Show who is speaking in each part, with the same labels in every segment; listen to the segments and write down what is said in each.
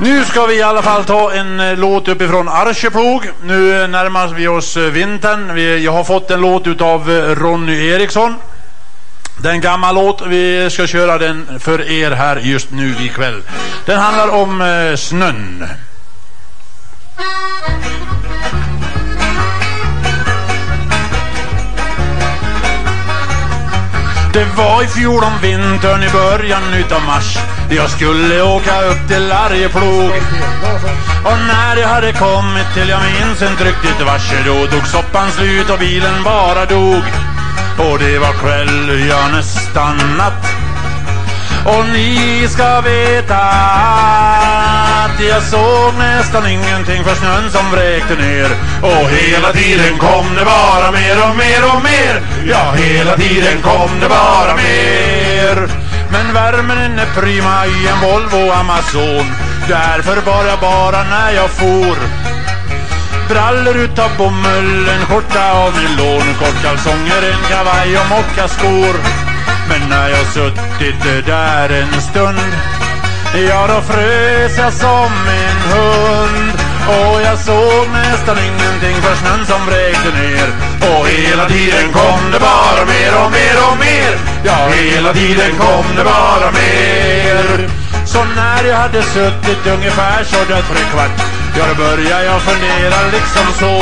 Speaker 1: Nu ska vi i alla fall ta en eh, låt uppifrån Arkeplog. Nu eh, närmar vi oss eh, vintern. Vi, jag har fått en låt utav eh, Ronny Eriksson. Det är en gammal låt. Vi ska köra den för er här just nu ikväll. Den handlar om eh, snön. Det var i fjol om vintern i början utav mars jag skulle åka upp till Arjeplog. Och när jag hade kommit till jag minns inte riktigt varse Då dog soppan slut och bilen bara dog. Och det var kväll, ja nästan natt. Och ni ska veta att jag såg nästan ingenting för snön som vräkte ner. Och hela tiden kom det bara mer och mer och mer. Ja, hela tiden kom det bara mer. Men värmen den är prima i en Volvo Amazon. Därför bar jag bara när jag for. Brallor utav bomull, en skjorta av nylon. Kortkalsonger, en kavaj och mockaskor. Men när jag suttit där en stund Ja då frös jag som en hund. Och jag såg nästan ingenting för snön som vräkte ner. Och hela tiden kom det bara mer och mer och mer. Ja hela tiden kom det bara mer. Så när jag hade suttit ungefär så där tre kvart Ja då började jag fundera liksom så.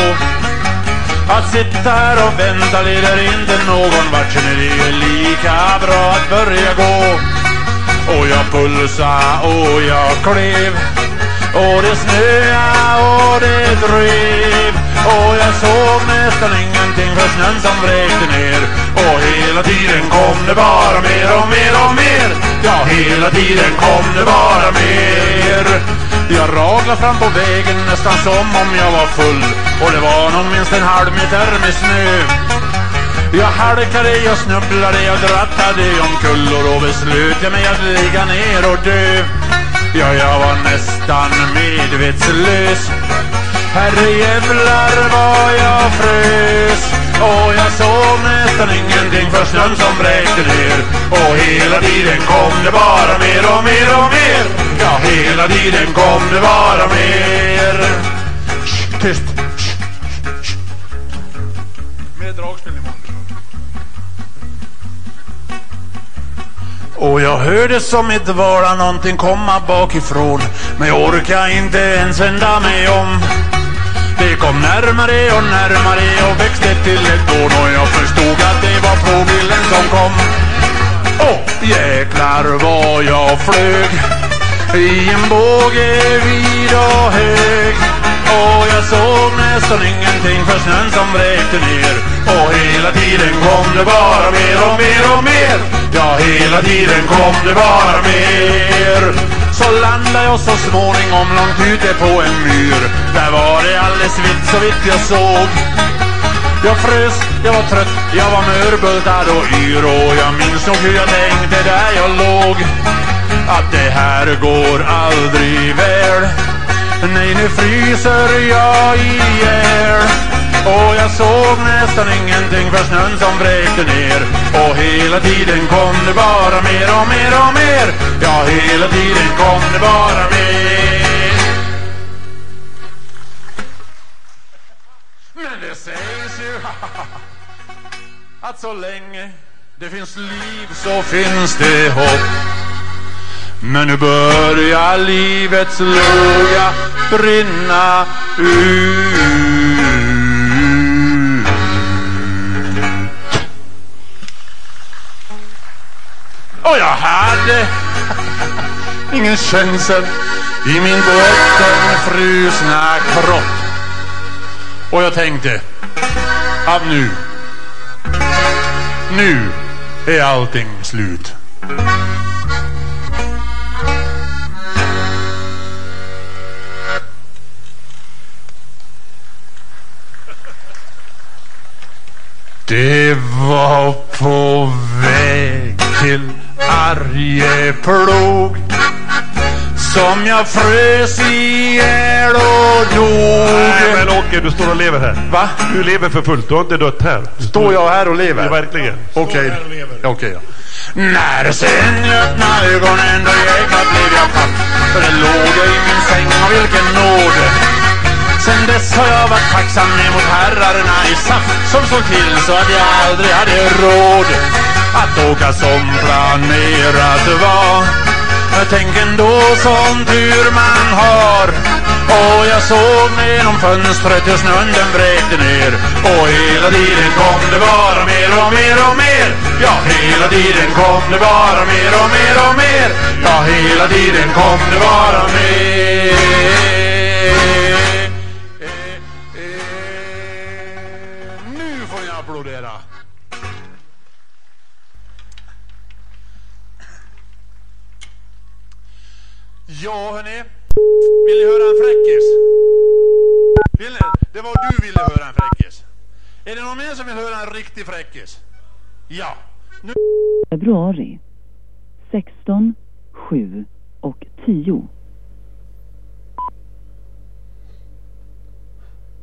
Speaker 1: Att sitta här och vänta leder inte någon vart. Sen är det ju lika bra att börja gå. Och jag pulsa och jag klev. Och det snöa och det drev. Och jag såg nästan ingenting för snön som vräkte ner. Och hela tiden kom det bara mer och mer och mer. Ja, hela tiden kom det bara mer. Jag raglade fram på vägen nästan som om jag var full. Och det var nog minst en halv meter med snö. Jag halkade, jag snubblade, jag drattade omkull. Och då beslöt jag mig att ligga ner och dö. Ja, jag var nästan medvetslös Herre jävlar vad jag frös och jag såg nästan ingenting för snön som vräkte ner Och hela tiden kom det bara mer och mer och mer Ja, hela tiden kom det bara mer Shh, Tyst! Shh, shh. Med dragspel imorgon. Och jag hörde som ett vara någonting komma bakifrån Men jag orkade inte ens vända mig om det kom närmare och närmare och växte till ett dån och jag förstod att det var fågeln som kom. Och jäklar vad jag flög i en båge vid och hög. Och jag såg nästan ingenting för snön som vräkte ner. Och hela tiden kom det bara mer och mer och mer. Ja, hela tiden kom det bara mer. Så landade jag så småningom långt ute på en myr Där var det alldeles vitt så vitt jag såg Jag frös, jag var trött, jag var mörbultad och yr Och jag minns nog hur jag tänkte där jag låg Att det här går aldrig väl Nej, nu fryser jag ihjäl och jag såg nästan ingenting för snön som vräkte ner. Och hela tiden kom det bara mer och mer och mer. Ja, hela tiden kom det bara mer. Men det sägs ju att så länge det finns liv så finns det hopp men nu börjar livets låga brinna ut Och jag hade ingen känsel i min bottenfrusna kropp. Och jag tänkte att nu, nu är allting slut. Det var på väg till Arjeplog som jag frös ihjäl och dog.
Speaker 2: Nej men Åke, du står och lever här.
Speaker 1: Va?
Speaker 2: Du lever för fullt, du har inte dött här.
Speaker 1: Står jag här och lever?
Speaker 2: Ja, verkligen.
Speaker 1: Okej. Okej, ja. När sen jag öppnade ögonen då jäklar blev jag paff. För det låg jag i min säng vilken nåd Sen dess har jag varit tacksam emot herrarna i SAF Som såg till så att jag aldrig hade råd Att åka som planerat var. Tänk ändå sån tur man har. Och jag såg genom fönstret hur snön den vräkte ner. Och hela tiden kom det bara mer och mer och mer. Ja, hela tiden kom det bara mer och mer och mer. Ja, hela tiden kom det bara mer. Applådera Ja, hörni. Vill ni höra en fräckis? Vill ni? Det var du ville höra en fräckis. Är det någon mer som vill höra en riktig fräckis? Ja. Nu...
Speaker 3: februari 16, 7 och 10.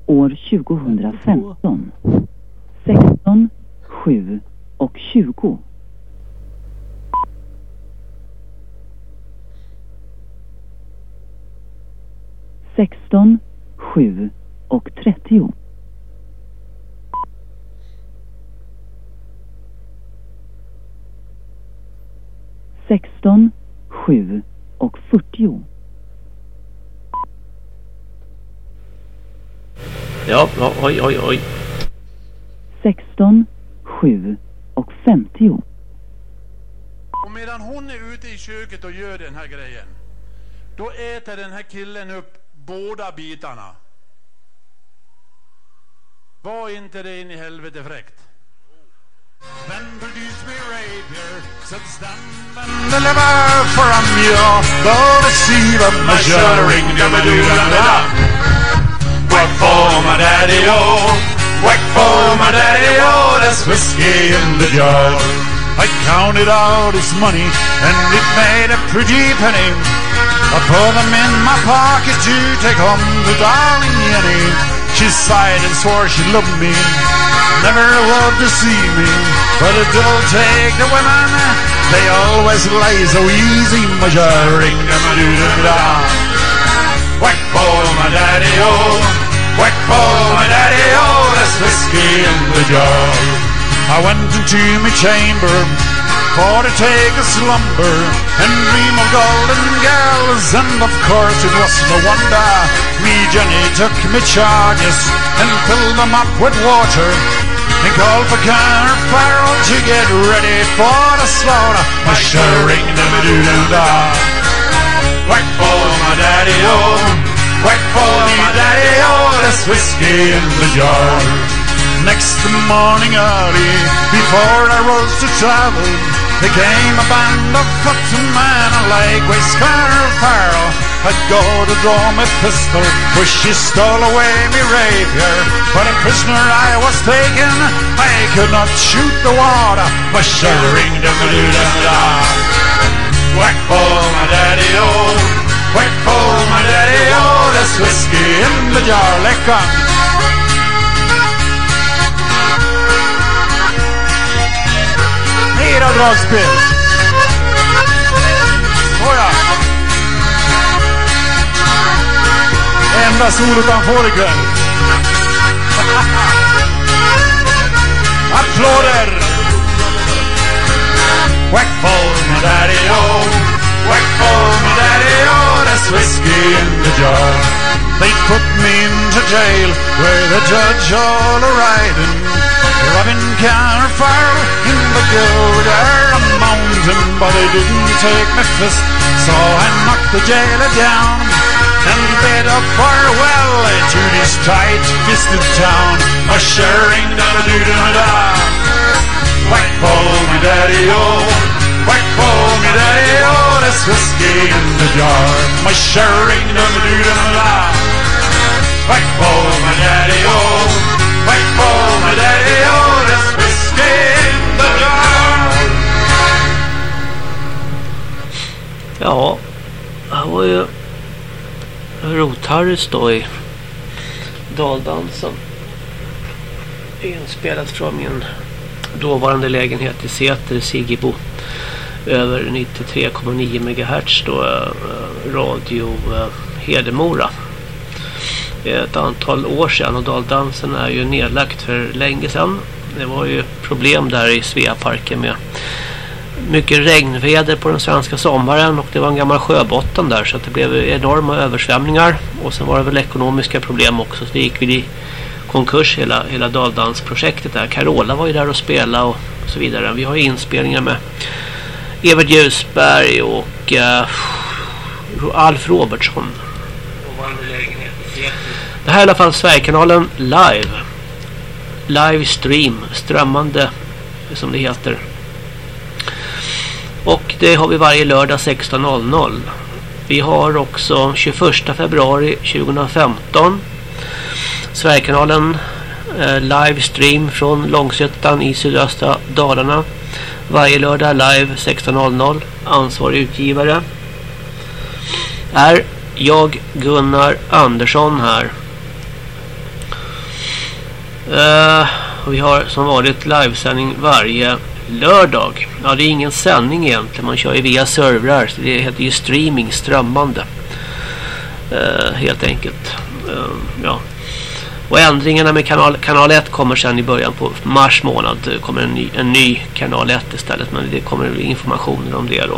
Speaker 3: År 2015 16, 7 och 20. Sexton, sju och trettio. Sexton, sju och fyrtio.
Speaker 4: Ja, ja, oj, oj, oj.
Speaker 3: Sexton, sju och femtio.
Speaker 1: Och medan hon är ute i köket och gör den här grejen, då äter den här killen upp båda bitarna. Var inte det in i helvete fräckt? Then produce me rapier, and deliver from you. Though deceive of my shuddering, da Whack for my daddy-o, whack for my daddy-o, oh, there's whiskey in the jar. I counted out his money, and it made a pretty penny. I put them in my pocket to take home to darling Jenny. She sighed and swore she loved me, never would deceive me. But it don't take the women, they always lay so easy. Majoring them a doo doo da. Whack for my daddy, oh, whack for my daddy-o, oh. Whiskey in the jar. I went into my chamber for to take a slumber and dream of golden girls, and of course it was no wonder me Jenny took me charges and filled them up with water and called for Connor Farrell to get ready for the slaughter. My a doo doo da. Whack for my daddy-o, whack for my daddy-o, there's whiskey in the jar. Next morning early, before I rose to travel, there came a band of footmen like with Scar Farrell. I'd go to draw my pistol, but she stole away me rapier. But a prisoner I was taken, I could not shoot the water, but shivering the da daddy-o, whiskey in the jar, let. Mera dragspel. Såja. Enda solot han får ikväll. Applåder! Whack for där daddy-o, whack for my daddy-o, there's whiskey in the jar. They put me into jail where the judge all a riding. Robin Carfire in the Gilder Mountain, but they didn't take my fist, so I knocked the jailer down and bid a farewell to this tight-fisted town. Ushering da da doo da da. Whack for me daddy-o, whack for me daddy-o, there's whiskey in the jar. My shirring da da doo da da. Whack for my daddy-o, oh. whack for my daddy-o, oh, This whiskey in the jar.
Speaker 4: Ja, det var ju Rotharrys då i Daldansen. Inspelat från min dåvarande lägenhet i Säter, Siggebo. Över 93,9 MHz då, eh, radio, eh, Hedemora. Ett antal år sedan och Daldansen är ju nedlagt för länge sedan. Det var ju problem där i Sveaparken med mycket regnväder på den svenska sommaren och det var en gammal sjöbotten där så att det blev enorma översvämningar och sen var det väl ekonomiska problem också så det gick vi i konkurs hela, hela Daldansprojektet där. Carola var ju där och spela och så vidare. Vi har inspelningar med Evert Ljusberg och uh, Alf Robertsson. Det här är i alla fall Sverigekanalen live. Live stream, strömmande som det heter. Och det har vi varje lördag 16.00. Vi har också 21 februari 2015 Sverigekanalen eh, livestream från Långsötan i sydöstra Dalarna. Varje lördag live 16.00. Ansvarig utgivare är jag Gunnar Andersson här. Uh, vi har som vanligt livesändning varje lördag. Ja, det är ingen sändning egentligen. Man kör ju via servrar. Det heter ju streaming, strömmande. Uh, helt enkelt. Uh, ja. Och ändringarna med kanal, kanal 1 kommer sen i början på mars månad. Det kommer en ny, en ny kanal 1 istället. Men det kommer informationer om det då.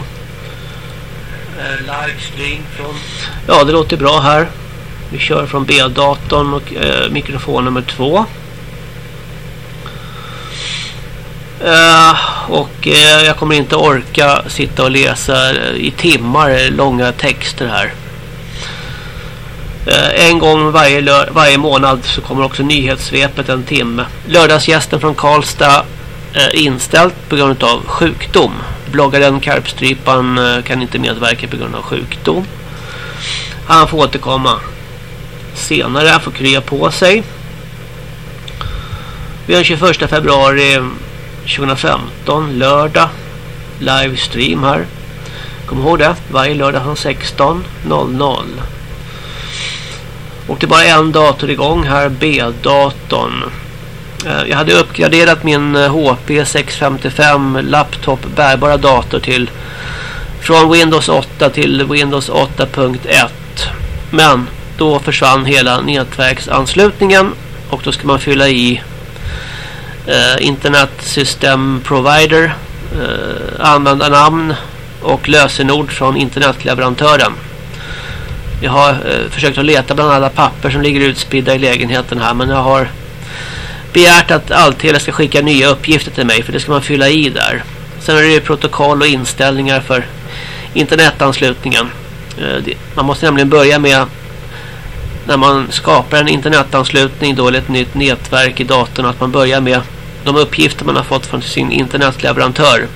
Speaker 4: Uh, livestream från... Ja, det låter bra här. Vi kör från B-datorn och uh, mikrofon nummer två. Uh, och uh, jag kommer inte orka sitta och läsa uh, i timmar långa texter här. Eh, en gång varje, varje månad så kommer också nyhetssvepet en timme. Lördagsgästen från Karlstad eh, inställt på grund av sjukdom. Bloggaren Karpstrypan eh, kan inte medverka på grund av sjukdom. Han får återkomma senare. Han får krya på sig. Vi har den 21 februari 2015, lördag. Livestream här. Kom ihåg det, varje lördag från 16.00. Och det är bara en dator igång här, B-datorn. Eh, jag hade uppgraderat min eh, HP 655 laptop bärbara dator till från Windows 8 till Windows 8.1. Men då försvann hela nätverksanslutningen och då ska man fylla i eh, Internet System Provider eh, användarnamn och lösenord från internetleverantören. Jag har eh, försökt att leta bland alla papper som ligger utspridda i lägenheten här men jag har begärt att Alltele ska skicka nya uppgifter till mig för det ska man fylla i där. Sen är det protokoll och inställningar för internetanslutningen. Eh, man måste nämligen börja med när man skapar en internetanslutning då eller ett nytt nätverk i datorn att man börjar med de uppgifter man har fått från sin internetleverantör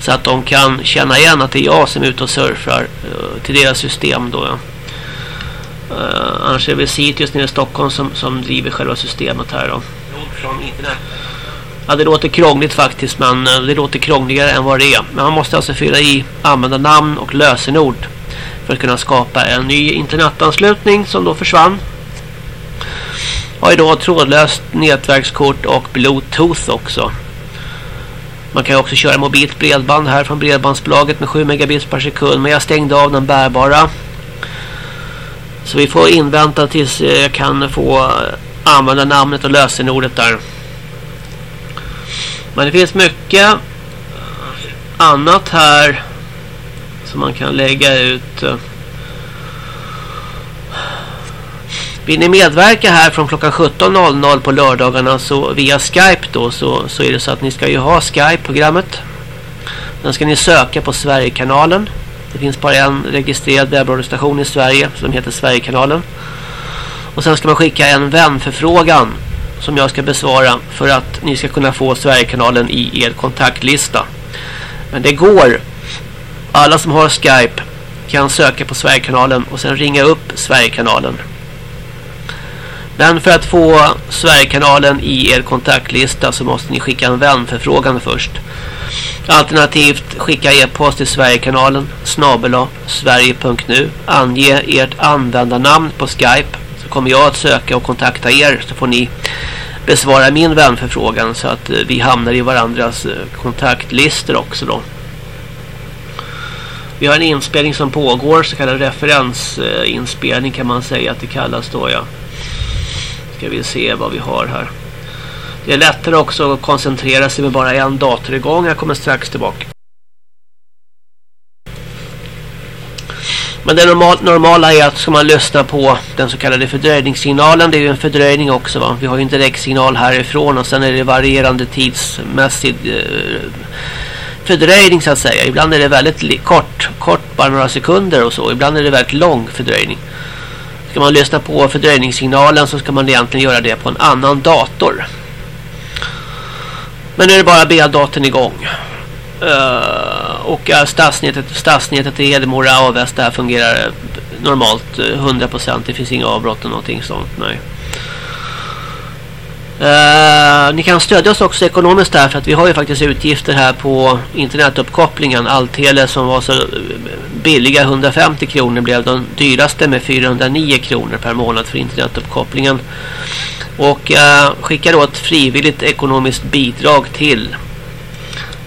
Speaker 4: så att de kan känna igen att det är jag som är ute och surfar eh, till deras system då ja. Uh, annars är det Citius nere i Stockholm som, som driver själva systemet här då. Ja, det låter krångligt faktiskt men uh, det låter krångligare än vad det är. Men man måste alltså fylla i användarnamn och lösenord för att kunna skapa en ny internetanslutning som då försvann har idag trådlöst nätverkskort och bluetooth också. Man kan också köra mobilt bredband här från bredbandsbolaget med 7 megabits per sekund. Men jag stängde av den bärbara. Så vi får invänta tills eh, jag kan få eh, använda namnet och lösenordet där. Men det finns mycket annat här som man kan lägga ut. Vill ni medverka här från klockan 17.00 på lördagarna så via Skype då så, så är det så att ni ska ju ha Skype-programmet. Den ska ni söka på Sverigekanalen. Det finns bara en registrerad webbradiostation i Sverige som heter Sverigekanalen. Och sen ska man skicka en vänförfrågan som jag ska besvara för att ni ska kunna få Sverigekanalen i er kontaktlista. Men det går. Alla som har Skype kan söka på Sverigekanalen och sen ringa upp Sverigekanalen. Men för att få Sverigekanalen i er kontaktlista så måste ni skicka en vänförfrågan först. Alternativt skicka e-post till Sverigekanalen snabela sverige.nu Ange ert användarnamn på Skype så kommer jag att söka och kontakta er så får ni besvara min vänförfrågan så att eh, vi hamnar i varandras eh, kontaktlistor också då. Vi har en inspelning som pågår, så kallad referensinspelning eh, kan man säga att det kallas då ja. Ska vi se vad vi har här. Det är lättare också att koncentrera sig med bara en dator igång. Jag kommer strax tillbaka. Men det normala är att ska man lyssna på den så kallade fördröjningssignalen. Det är ju en fördröjning också va. Vi har ju en direktsignal härifrån och sen är det varierande tidsmässig eh, fördröjning så att säga. Ibland är det väldigt kort, kort bara några sekunder och så. Ibland är det väldigt lång fördröjning. Ska man lyssna på fördröjningssignalen så ska man egentligen göra det på en annan dator. Men nu är det bara B-datorn igång. Uh, och uh, stadsnätet, stadsnätet i Hedemora och där fungerar normalt eh, uh, 100%. Det finns inga avbrott eller någonting sånt. Nej. Uh, ni kan stödja oss också ekonomiskt där för att vi har ju faktiskt utgifter här på internetuppkopplingen. Alltele som var så billiga 150 kronor blev de dyraste med 409 kronor per månad för internetuppkopplingen. Och uh, skicka då ett frivilligt ekonomiskt bidrag till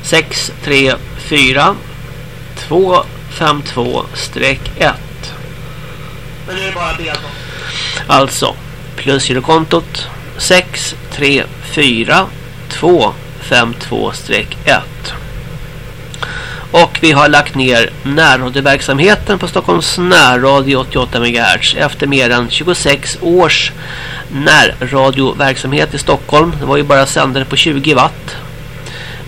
Speaker 4: 634 252-1. Men det är bara B Alltså, plusgirokontot 634 252-1. Och vi har lagt ner närradioverksamheten på Stockholms närradio 88 MHz efter mer än 26 års närradioverksamhet i Stockholm. Det var ju bara sändare på 20 watt.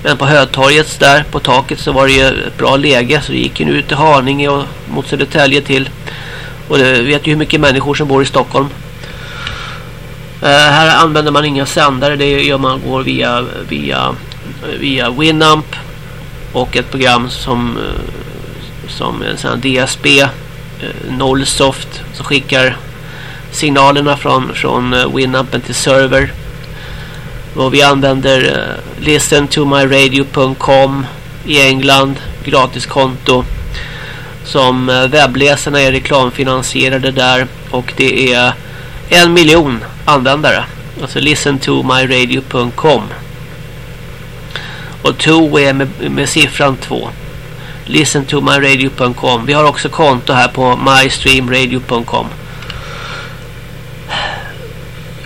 Speaker 4: Men på Hötorget där på taket så var det ju ett bra läge så det gick ju nu ut till Haninge och mot Södertälje till. Och det vet ju hur mycket människor som bor i Stockholm. Uh, här använder man inga sändare, det gör man går via via via Winamp och ett program som eh, som en sån DSB uh, eh, Nollsoft som skickar signalerna från från eh, Winampen till server och vi använder eh, uh, listentomyradio.com i England, gratiskonto. Som uh, webbläsarna är reklamfinansierade där. Och det är en miljon användare. Alltså listentomyradio.com. Och to är med, med siffran 2. Listentomyradio.com. Vi har också konto här på mystreamradio.com.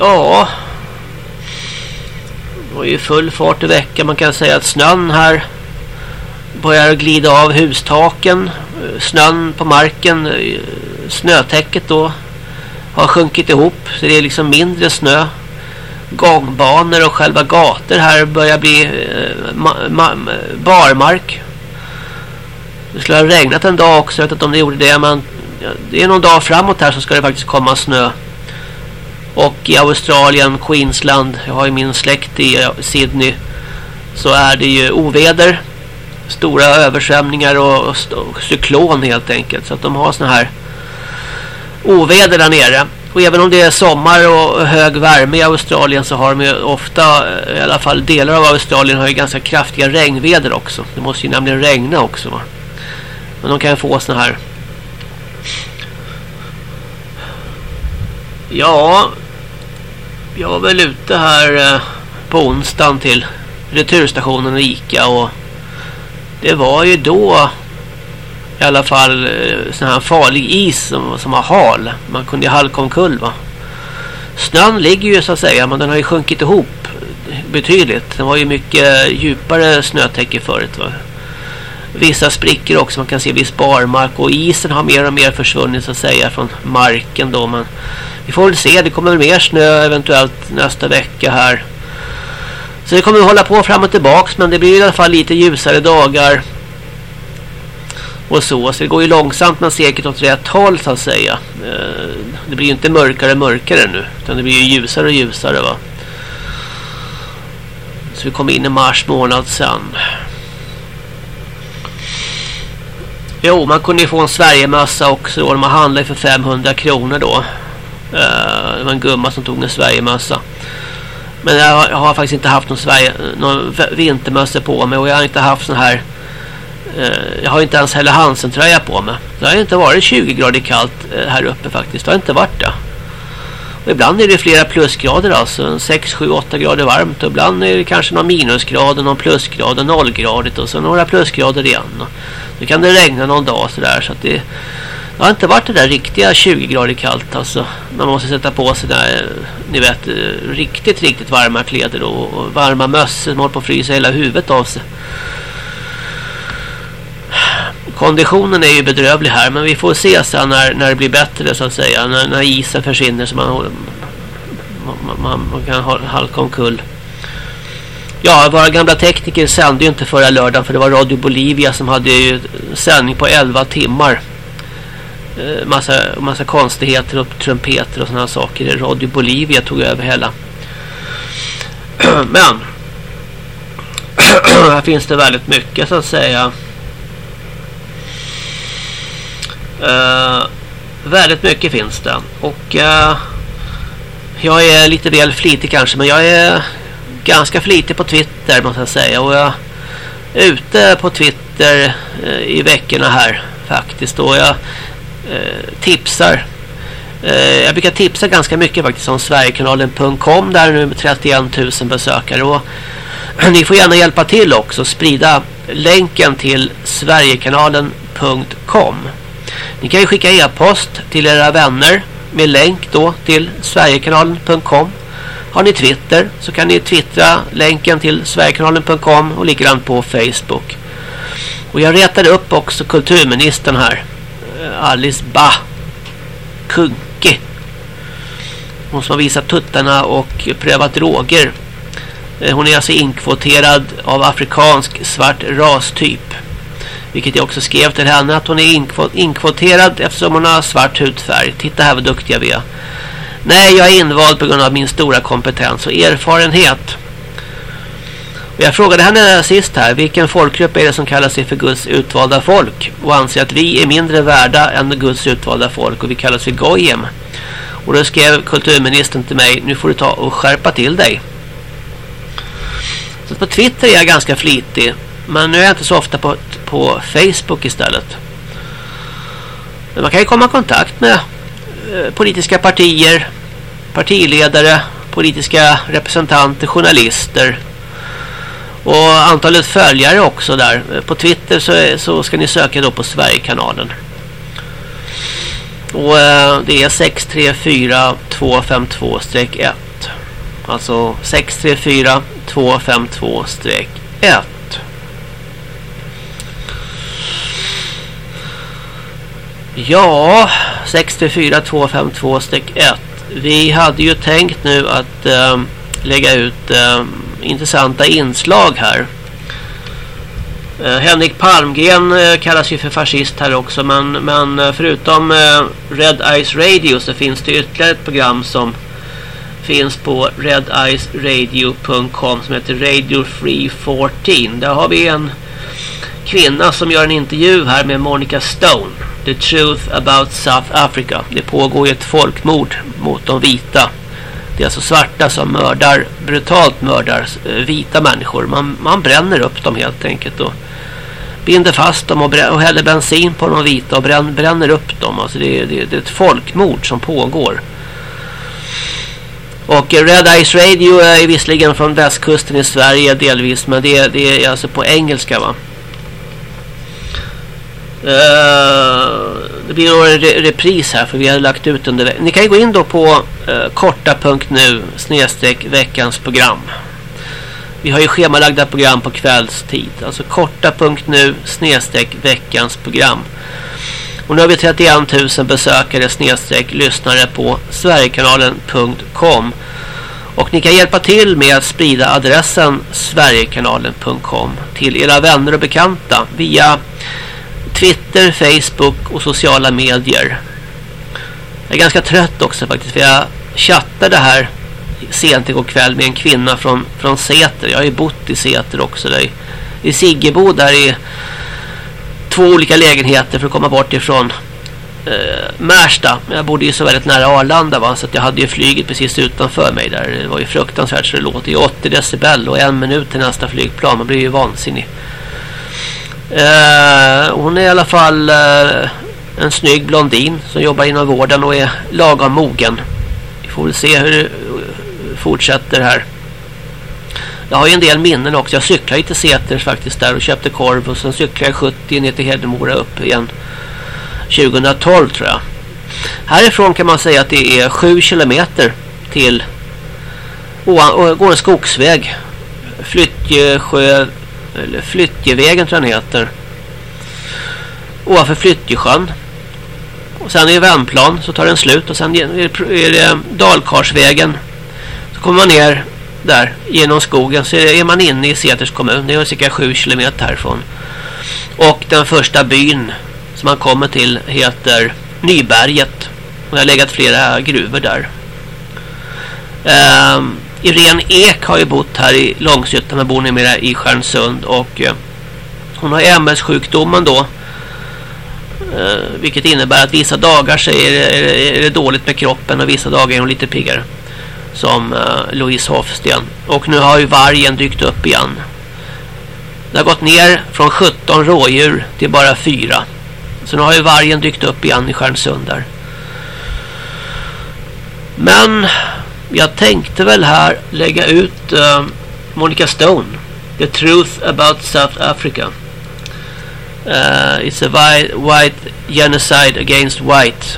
Speaker 4: Ja, det var ju full fart i veckan. Man kan säga att snön här börjar glida av hustaken. Snön på marken, snötäcket då har sjunkit ihop. Så det är liksom mindre snö. Gångbanor och själva gator här börjar bli eh, barmark. Det skulle ha regnat en dag också. Jag vet inte om det gjorde det. Men det är någon dag framåt här så ska det faktiskt komma snö. Och i Australien, Queensland, jag har ju min släkt i Sydney, så är det ju oväder. Stora översvämningar och, och cyklon helt enkelt. Så att de har såna här oväder där nere. Och även om det är sommar och hög värme i Australien så har de ju ofta, eh, i alla fall delar av Australien har ju ganska kraftiga regnväder också. Det måste ju nämligen regna också va. Men de kan få såna här Ja, jag var väl ute här eh, på onsdagen till returstationen och Ica och det var ju då i alla fall eh, sån här farlig is som, som var hal. Man kunde ju halka omkull va. Snön ligger ju så att säga men den har ju sjunkit ihop betydligt. Den var ju mycket eh, djupare snötäcke förut va. Vissa sprickor också, man kan se viss barmark och isen har mer och mer försvunnit så att säga från marken då men vi får väl se, det kommer mer snö eventuellt nästa vecka här. Så det kommer att hålla på fram och tillbaks men det blir i alla fall lite ljusare dagar. Och så, så det går ju långsamt men säkert åt rätt håll så att säga. Eh, det blir ju inte mörkare och mörkare nu utan det blir ju ljusare och ljusare va. Så vi kommer in i mars månad sen. Jo, man kunde ju få en Sverigemössa också då. Man handlade för 500 kronor då. Uh, det var en gumma som tog en Sverigemössa. Men jag har, jag har, faktiskt inte haft någon, Sverige, någon vintermössa på mig. Och jag har inte haft sån här... Uh, jag har inte ens heller Hansen-tröja på mig. Det har inte varit 20 grader kallt uh, här uppe faktiskt. Det har inte varit det. Och ibland är det flera plusgrader alltså. 6, 7, 8 grader varmt. Och ibland är det kanske någon minusgrad, någon plusgrad och nollgradigt. Och så några plusgrader igen. Då kan det regna någon dag sådär så att det, det har inte varit det där riktiga 20 grader kallt alltså. Man måste sätta på sig där, ni vet, eh, riktigt, riktigt varma kläder och, och varma mössor. Man håller på att frysa hela huvudet av sig. Konditionen är ju bedrövlig här men vi får se sen när, när det blir bättre så att säga. När, när isen försvinner så man, man, man, man kan halka omkull. Ja, våra gamla tekniker sände ju inte förra lördagen för det var Radio Bolivia som hade ju sändning på 11 timmar. Eh, massa, massa konstigheter och trumpeter och sådana saker. Radio Bolivia tog över hela. Men här finns det väldigt mycket så att säga. Uh, väldigt mycket finns det. Och uh, jag är lite väl flitig kanske men jag är ganska flitig på Twitter måste jag säga. Och jag är ute på Twitter uh, i veckorna här faktiskt. Och jag Eh, tipsar. Eh, jag brukar tipsa ganska mycket faktiskt om Sverigekanalen.com där nu med 31 000 besökare. Och ni får gärna hjälpa till också. Sprida länken till Sverigekanalen.com ni kan ju skicka e-post till era vänner med länk då till sverigekanalen.com. Har ni Twitter så kan ni twittra länken till sverigekanalen.com och likadant på Facebook. Och jag retade upp också kulturministern här. Alice Bah Kunke. Hon som har visat tuttarna och prövat droger. Eh, hon är alltså inkvoterad av afrikansk svart rastyp. Vilket jag också skrev till henne att hon är inkvoterad eftersom hon har svart hudfärg. Titta här vad duktiga vi är. Nej, jag är invald på grund av min stora kompetens och erfarenhet. Och jag frågade henne sist här, vilken folkgrupp är det som kallar sig för Guds utvalda folk? Och anser att vi är mindre värda än Guds utvalda folk och vi kallas för Goyim. Och då skrev kulturministern till mig, nu får du ta och skärpa till dig. Så på Twitter är jag ganska flitig. Men nu är jag inte så ofta på på Facebook istället. Men man kan ju komma i kontakt med eh, politiska partier, partiledare, politiska representanter, journalister och antalet följare också där. På Twitter så, är, så ska ni söka då på Sverigekanalen. Och eh, det är 634252-1 Alltså 634252-1 Ja, 64252-1. Vi hade ju tänkt nu att äh, lägga ut äh, intressanta inslag här. Eh, Henrik Palmgren eh, kallas ju för fascist här också. Men, men eh, förutom Red Eyes Radio så finns det ytterligare ett program som finns på redeyesradio.com som heter Radio Free 14. Där har vi en kvinna som gör en intervju här med Monica Stone. The Truth About South Africa. Det pågår ju ett folkmord mot de vita. Det är alltså svarta som mördar, brutalt mördar eh, vita människor. Man, man bränner upp dem helt enkelt och binder fast dem och, och häller bensin på de vita och bränner, bränner upp dem. Alltså det, det, det är ett folkmord som pågår. Och eh, Red Eyes Radio är visserligen från västkusten i Sverige delvis men det, det är alltså på engelska va. Eh, det blir en re repris här för vi har lagt ut under Ni kan ju gå in då på eh, uh, korta.nu snedstreck veckans program. Vi har ju schemalagda program på kvällstid. Alltså korta.nu snedstreck veckans program. Och nu har vi 31 000 besökare snedstreck lyssnare på sverigekanalen.com. Och ni kan hjälpa till med att sprida adressen sverigekanalen.com till era vänner och bekanta via Twitter, Facebook och sociala medier. Jag är ganska trött också faktiskt för jag chattade här sent igår kväll med en kvinna från, från Säter. Jag har ju bott i Säter också. Där i, I Siggebo där i två olika lägenheter för att komma bort ifrån eh, Märsta. Jag bodde ju så väldigt nära Arlanda va? så att jag hade ju flyget precis utanför mig där. Det var ju fruktansvärt så det låter ju 80 decibel och en minut till nästa flygplan. Man blir ju vansinnig. Eh, hon är i alla fall eh, en snygg blondin som jobbar inom vården och är lagom mogen. Vi får väl se hur det eh, fortsätter här. Jag har ju en del minnen också. Jag cyklade till Säters faktiskt där och köpte korv. Och sen cyklade jag 70 ner till Hedemora upp igen. 2012 tror jag. Härifrån kan man säga att det är 7 kilometer till och går en skogsväg. Flyttjesjö eller Flyttjevägen tror jag den heter. Ovanför Flyttjesjön. Och sen är det Värmplan så tar den slut och sen är det Dalkarsvägen. Så kommer man ner där genom skogen så är man inne i Säters kommun. Det är cirka 7 kilometer härifrån. Och den första byn som man kommer till heter Nyberget. Och det har legat flera gruvor där. Um, Irene Ek har ju bott här i Långshyttan men bor numera i Stjärnsund och eh, hon har MS-sjukdomen då. Eh, vilket innebär att vissa dagar så är det, är, det, dåligt med kroppen och vissa dagar är hon lite piggare. Som eh, Louise Hofsten. Och nu har ju vargen dykt upp igen. Det har gått ner från 17 rådjur till bara fyra. Så nu har ju vargen dykt upp igen i Stjärnsund där. Men jag tänkte väl här lägga ut uh, Monica Stone. The Truth About South Africa. Uh, it's a white genocide against white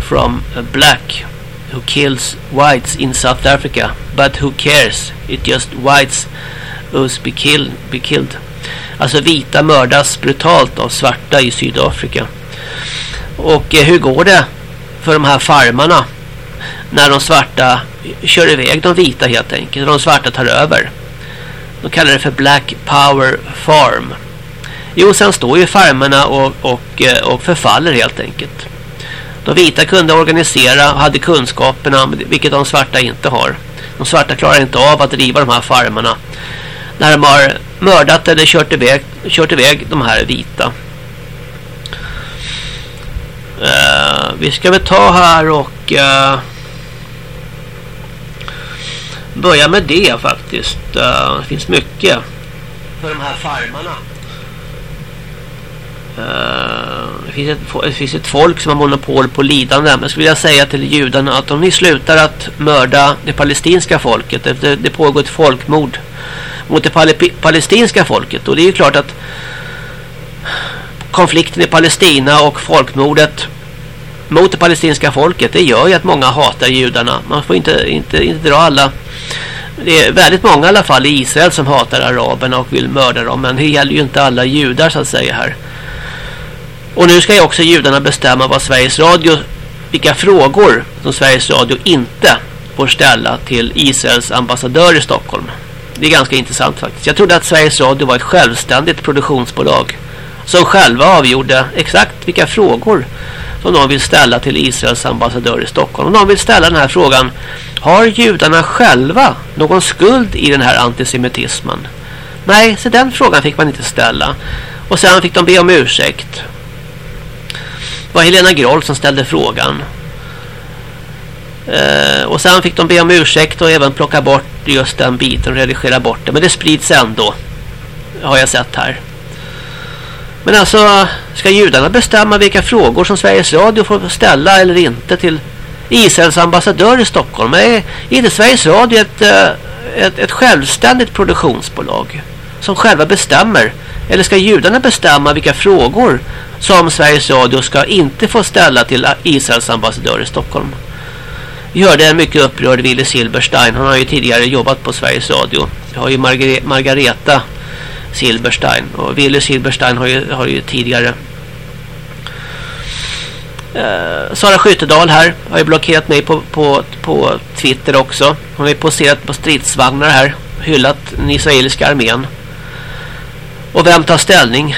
Speaker 4: from a black who kills whites in South Africa. But who cares? It just whites who's be, killed. be killed. Alltså vita mördas brutalt av svarta i Sydafrika. Och eh, hur går det för de här farmarna när de svarta kör iväg de vita helt enkelt. De svarta tar över. De kallar det för Black Power Farm. Jo, sen står ju farmerna och, och, eh, och förfaller helt enkelt. De vita kunde organisera och hade kunskaperna, vilket de svarta inte har. De svarta klarar inte av att driva de här farmerna. När de har mördat eller kört iväg, kört iväg de här vita. Uh, vi ska väl ta här och... Uh, börja med det faktiskt. Uh, det finns mycket för de här farmarna. Uh, det, finns ett, det finns ett folk som har monopol på lidande. Men jag skulle vilja säga till judarna att om ni slutar att mörda det palestinska folket. Det, det pågår ett folkmord mot det pal palestinska folket. Och det är ju klart att konflikten i Palestina och folkmordet mot det palestinska folket det gör ju att många hatar judarna. Man får inte, inte, inte dra alla det är väldigt många i alla fall i Israel som hatar araberna och vill mörda dem. Men det gäller ju inte alla judar så att säga här. Och nu ska ju också judarna bestämma vad Sveriges Radio, vilka frågor som Sveriges Radio inte får ställa till Israels ambassadör i Stockholm. Det är ganska intressant faktiskt. Jag trodde att Sveriges Radio var ett självständigt produktionsbolag som själva avgjorde exakt vilka frågor som de vill ställa till Israels ambassadör i Stockholm. Och de vill ställa den här frågan har judarna själva någon skuld i den här antisemitismen? Nej, så den frågan fick man inte ställa. Och sen fick de be om ursäkt. Det var Helena Groll som ställde frågan. Uh, och sen fick de be om ursäkt och även plocka bort just den biten och redigera bort det. Men det sprids ändå. Har jag sett här. Men alltså, ska judarna bestämma vilka frågor som Sveriges Radio får ställa eller inte till Israels ambassadör i Stockholm? Är inte Sveriges Radio ett, eh, ett, ett självständigt produktionsbolag som själva bestämmer? Eller ska judarna bestämma vilka frågor som Sveriges Radio ska inte få ställa till Israels ambassadör i Stockholm? Vi hörde en mycket upprörd Willy Silberstein. Han har ju tidigare jobbat på Sveriges Radio. Vi har ju Margare Margareta Silberstein. Och Willy Silberstein har ju, har ju tidigare Eh, Sara Skyttedal här har ju blockerat mig på, på, på Twitter också. Hon har ju poserat på stridsvagnar här. Hyllat den israeliska armén. Och vem tar ställning?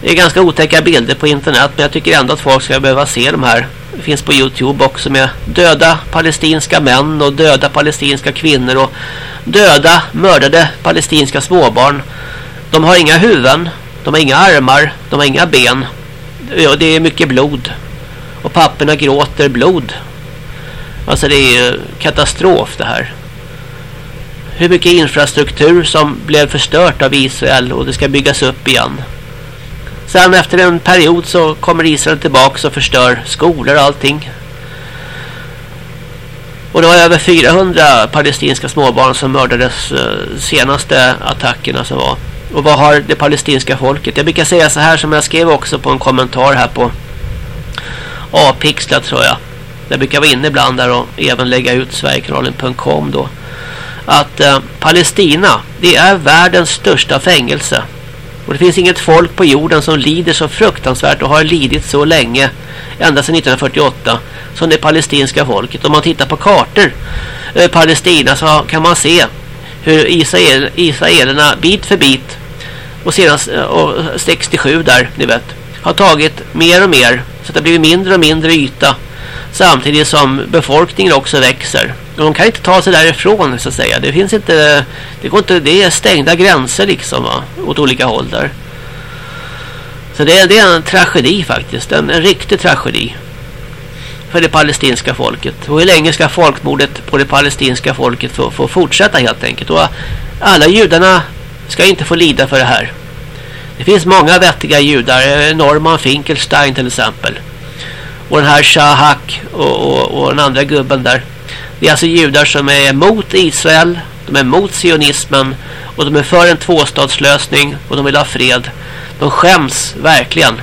Speaker 4: Det är ganska otäcka bilder på internet men jag tycker ändå att folk ska behöva se de här. Det finns på Youtube också med döda palestinska män och döda palestinska kvinnor och döda, mördade palestinska småbarn. De har inga huvuden, de har inga armar, de har inga ben. Ja, det är mycket blod. Och papperna gråter blod. Alltså det är ju katastrof det här. Hur mycket infrastruktur som blev förstört av Israel och det ska byggas upp igen. Sen efter en period så kommer Israel tillbaka och förstör skolor och allting. Och det var över 400 palestinska småbarn som mördades eh, senaste attackerna som alltså, var. Och vad har det palestinska folket? Jag brukar säga så här som jag skrev också på en kommentar här på A-pixlat tror jag. Jag brukar vara inne ibland där och även lägga ut sverigekanalen.com då. Att eh, Palestina, det är världens största fängelse. Och det finns inget folk på jorden som lider så fruktansvärt och har lidit så länge ända sedan 1948 som det palestinska folket. Om man tittar på kartor över Palestina så kan man se hur Israel, israelerna bit för bit och sedan eh, och 67 där, ni vet, har tagit mer och mer så att det blir mindre och mindre yta samtidigt som befolkningen också växer. Och de kan inte ta sig därifrån så att säga. Det finns inte det går inte det är stängda gränser liksom va, åt olika håll där. Så det, det är en tragedi faktiskt, en, en riktig tragedi för det palestinska folket. Och hur länge ska folkmordet på det palestinska folket få, få fortsätta helt enkelt? Och alla judarna ska inte få lida för det här. Det finns många vettiga judar, Norman Finkelstein till exempel. Och den här Shahak och, och, och den andra gubben där. Det är alltså judar som är emot Israel, de är emot sionismen och de är för en tvåstadslösning och de vill ha fred. De skäms verkligen.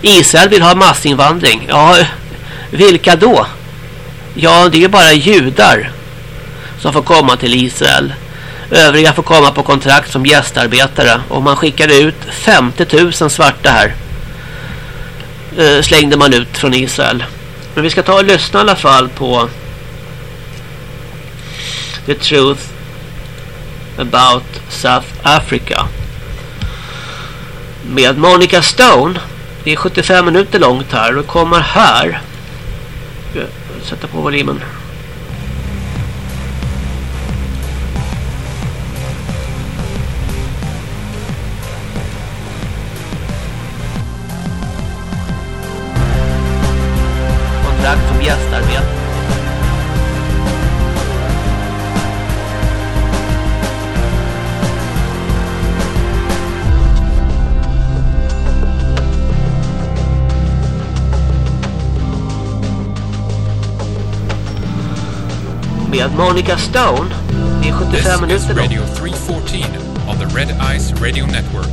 Speaker 4: Israel vill ha massinvandring. Ja, vilka då? Ja, det är bara judar som får komma till Israel. Övriga får komma på kontrakt som gästarbetare. Och man skickade ut 50 000 svarta här. Eh, slängde man ut från Israel. Men vi ska ta och lyssna i alla fall på The Truth About South Africa. Med Monica Stone. Det är 75 minuter långt här och kommer här. Sätta på volymen. Med Monica Stone. Det är 75 minuter
Speaker 5: This is Radio 3Fourteen on the Red Ice Radio Network.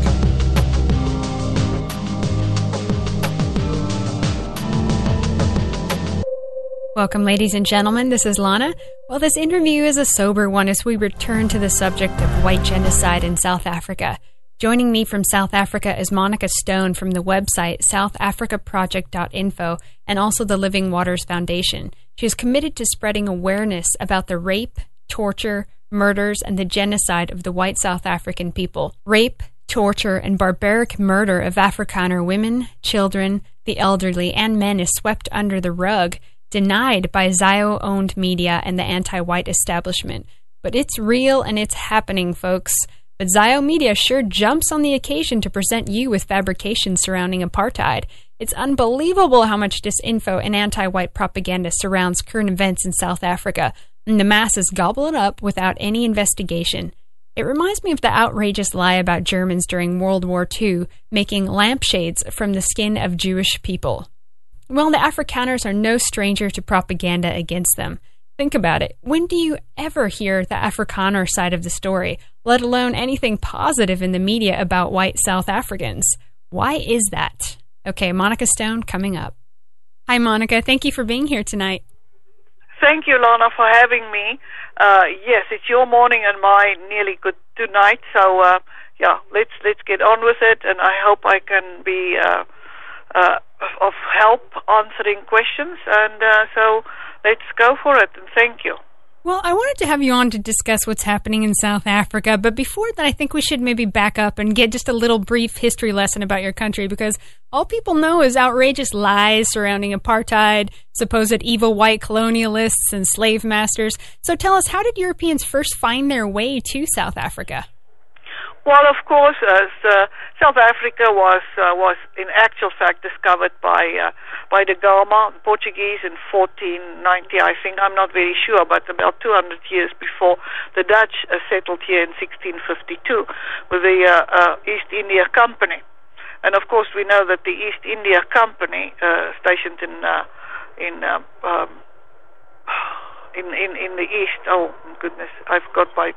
Speaker 6: Welcome, ladies and gentlemen. This is Lana. Well, this interview is a sober one as we return to the subject of white genocide in South Africa. Joining me from South Africa is Monica Stone from the website southafricaproject.info and also the Living Waters Foundation. She is committed to spreading awareness about the rape, torture, murders, and the genocide of the white South African people. Rape, torture, and barbaric murder of Afrikaner women, children, the elderly, and men is swept under the rug, denied by Zio owned media and the anti white establishment. But it's real and it's happening, folks. But Zio Media sure jumps on the occasion to present you with fabrications surrounding apartheid. It's unbelievable how much disinfo and anti white propaganda surrounds current events in South Africa, and the masses gobble it up without any investigation. It reminds me of the outrageous lie about Germans during World War II making lampshades from the skin of Jewish people. Well, the Afrikaners are no stranger to propaganda against them. Think about it. When do you ever hear the Afrikaner side of the story, let alone anything positive in the media about white South Africans? Why is that? Okay, Monica Stone coming up. Hi, Monica. Thank you for being here tonight.
Speaker 7: Thank you, Lana, for having me. Uh, yes, it's your morning and my nearly good tonight. So uh, yeah, let's let's get on with it, and I hope I can be uh, uh of help answering questions. And uh, so let's go for it. And thank you.
Speaker 6: Well, I wanted to have you on to discuss what's happening in South Africa, but before that, I think we should maybe back up and get just a little brief history lesson about your country because all people know is outrageous lies surrounding apartheid, supposed evil white colonialists, and slave masters. So tell us, how did Europeans first find their way to South Africa?
Speaker 7: Well, of course, as uh, South Africa was uh, was in actual fact discovered by uh, by da Gama Portuguese in 1490, I think. I'm not very sure, but about 200 years before the Dutch uh, settled here in 1652 with the uh, uh, East India Company. And of course, we know that the East India Company, uh, stationed in uh, in uh, um, in, in, in the east. Oh goodness, I've got my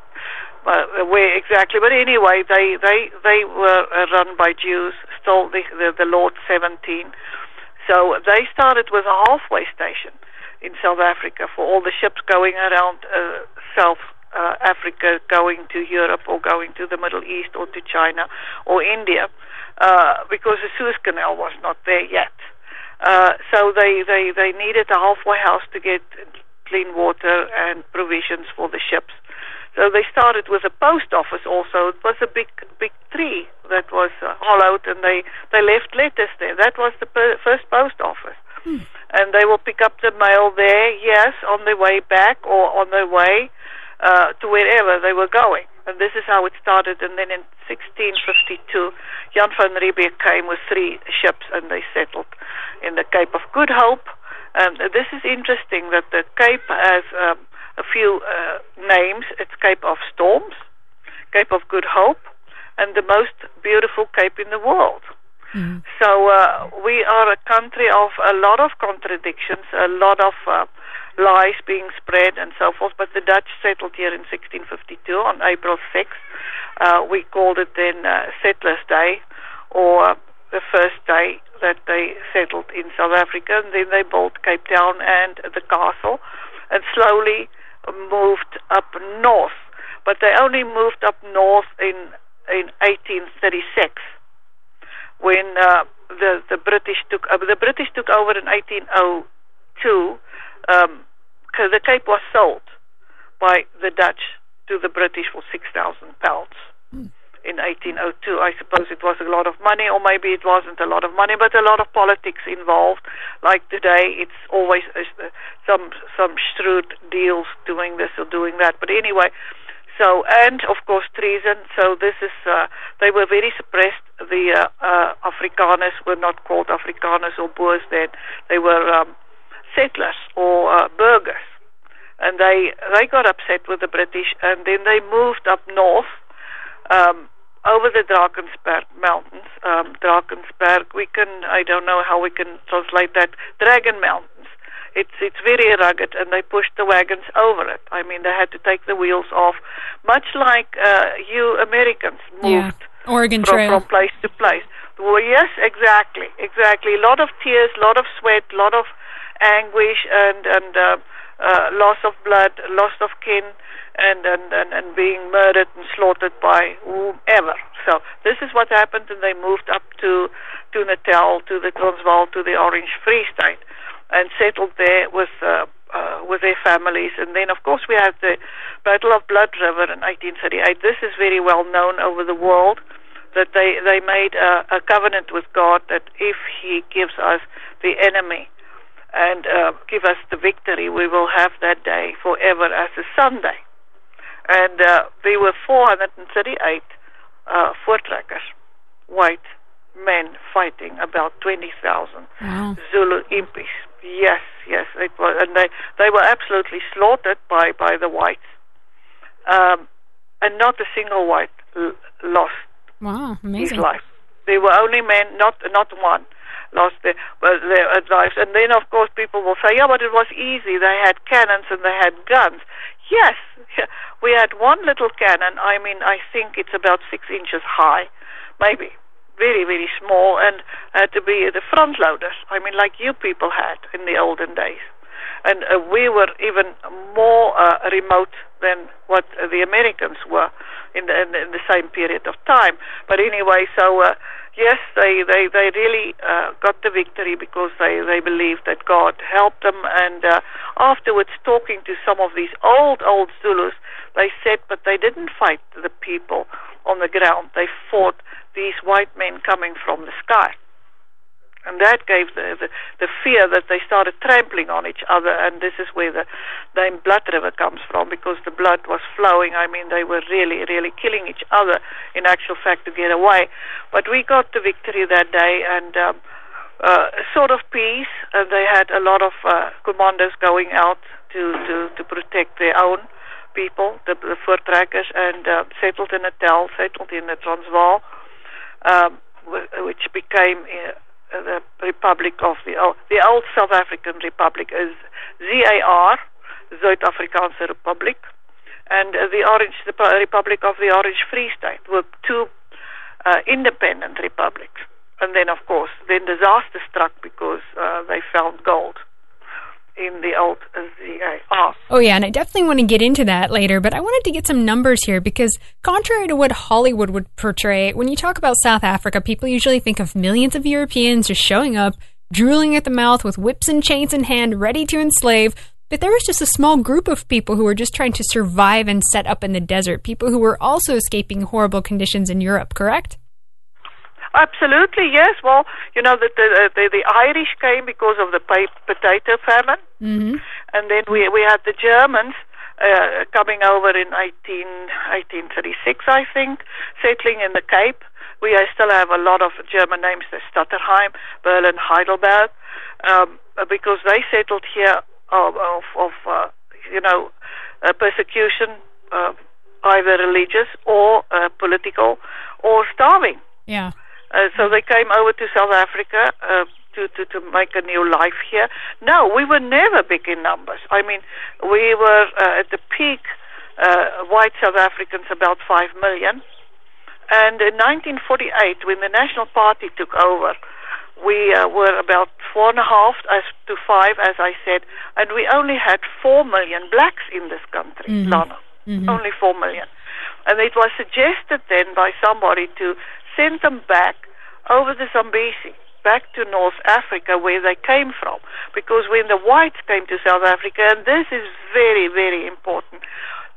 Speaker 7: uh, where exactly. But anyway, they they they were uh, run by Jews, stole the, the the Lord 17. So they started with a halfway station in South Africa for all the ships going around uh, South uh, Africa, going to Europe or going to the Middle East or to China or India, uh, because the Suez Canal was not there yet. Uh, so they, they, they needed a halfway house to get clean water and provisions for the ships. So they started with a post office also. It was a big, big tree that was uh, hollowed and they, they left letters there. That was the per- first post office.
Speaker 6: Hmm.
Speaker 7: And they will pick up the mail there, yes, on their way back or on their way uh, to wherever they were going. And this is how it started. And then in 1652, Jan van Riebeeck came with three ships and they settled in the Cape of Good Hope. And this is interesting that the Cape has um, a few uh, names. It's Cape of Storms, Cape of Good Hope, and the most beautiful cape in the world.
Speaker 6: Mhm.
Speaker 7: So uh, we are a country of a lot of contradictions, a lot of uh, lies being spread and so forth. But the Dutch settled here in 1652 on April 6th. Uh, we called it then uh, Settlers' Day, or the first day that they settled in South Africa. And then they built Cape Town and the castle, and slowly moved up north. But they only moved up north in in 1836 when uh, the the British took uh, the British took over in 1802. Um, the Cape was sold by the Dutch to the British for six thousand pounds in 1802. I suppose it was a lot of money, or maybe it wasn't a lot of money, but a lot of politics involved. Like today, it's always uh, some some shrewd deals doing this or doing that. But anyway, so and of course treason. So this is uh, they were very suppressed. The uh, uh, Afrikaners were not called Afrikaners or Boers then. They were um, settlers or uh, burghers, and they they got upset with the British, and then they moved up north. Um, over the Drakensberg mountains, um, Drakensberg, we can, I don't know how we can translate that, Dragon Mountains. It's, it's very rugged and they pushed the wagons over it. I mean, they had to take the wheels off, much like uh, you Americans
Speaker 6: Yeah.
Speaker 7: moved
Speaker 6: Oregon
Speaker 7: from,
Speaker 6: Trail.
Speaker 7: from place to place. Well, yes, exactly, exactly. A lot of tears, a lot of sweat, a lot of anguish, and and uh, uh, loss of blood, loss of kin, and, and and and being murdered and slaughtered by whomever. So this is what happened, and they moved up to to Natal, to the Transvaal, to the Orange Free State, and settled there with. Uh, uh, with their families, and then of course we have the Battle of Blood River in 1838. This is very well known over the world that they they made a, a covenant with God that if He gives us the enemy and uh, give us the victory, we will have that day forever as a Sunday. And uh, there were 438 uh, voortrekkers, white men fighting about 20,000
Speaker 6: Wow.
Speaker 7: Zulu impis. Yes, yes, it was, and they they were absolutely slaughtered by by the whites, um, and not a single white l- lost
Speaker 6: Wow.
Speaker 7: his
Speaker 6: Amazing.
Speaker 7: life. They were only men, not not one, lost their well, their uh, lives. And then, of course, people will say, "Yeah, but it was easy. They had cannons and they had guns." Yes, we had one little cannon. I mean, I think it's about six inches high, maybe very very small, and had to be the front loaders. I mean, like you people had in the olden days. And uh, we were even more uh, remote than what uh, the Americans were in the, in, the, in the same period of time. But anyway, so uh, yes, they they they really uh, got the victory because they they believed that God helped them. And uh, afterwards, talking to some of these old old Zulus, they said, but they didn't fight the people on the ground. They fought these white men coming from the sky. And that gave the, the, the fear that they started trampling on each other, and this is where the name Blood River comes from, because the blood was flowing. I mean, they were really, really killing each other, in actual fact, to get away. But we got the victory that day, and um, uh, sort of peace. And they had a lot of uh, going out to, to, to protect their own people, the, the voortrekkers, and uh, settled in Natal, settled in the Transvaal, um, which became uh, the Republic of the old, the old South African Republic is ZAR, Zuid-Afrikaanse Republic, and uh, the Orange the Republic of the Orange Free State were two uh, independent republics. And then, of course, then disaster struck because uh, they found gold in the old ZAR. Ah.
Speaker 6: Oh, yeah, and I definitely want to get into that later, but I wanted to get some numbers here because, contrary to what Hollywood would portray, when you talk about South Africa, people usually think of millions of Europeans just showing up, drooling at the mouth with whips and chains in hand, ready to enslave. But there was just a small group of people who were just trying to survive and set up in the desert, people who were also escaping horrible conditions in Europe, correct?
Speaker 7: Absolutely, yes. Well, you know that the, the the Irish came because of the potato famine,
Speaker 6: Mm-hmm.
Speaker 7: and then we we had the Germans uh, coming over in 18, 1836, I think, settling in the Cape. We uh, still have a lot of German names, the Stutterheim, Berlin, Heidelberg, um, because they settled here of, of, of uh, you know, uh, persecution, uh, either religious or uh, political, or starving.
Speaker 6: Yeah.
Speaker 7: Uh, so they came over to South Africa uh, to, to, to make a new life here. No, we were never big in numbers. I mean, we were uh, at the peak, uh, white South Africans, about 5 million. And in 1948, when the National Party took over, we uh, were about four and a half as to five, as I said, and we only had four million blacks in this country,
Speaker 6: Mhm.
Speaker 7: Lana. Only four million. And it was suggested then by somebody to send them back over the Zambezi, back to North Africa where they came from. Because when the whites came to South Africa, and this is very, very important,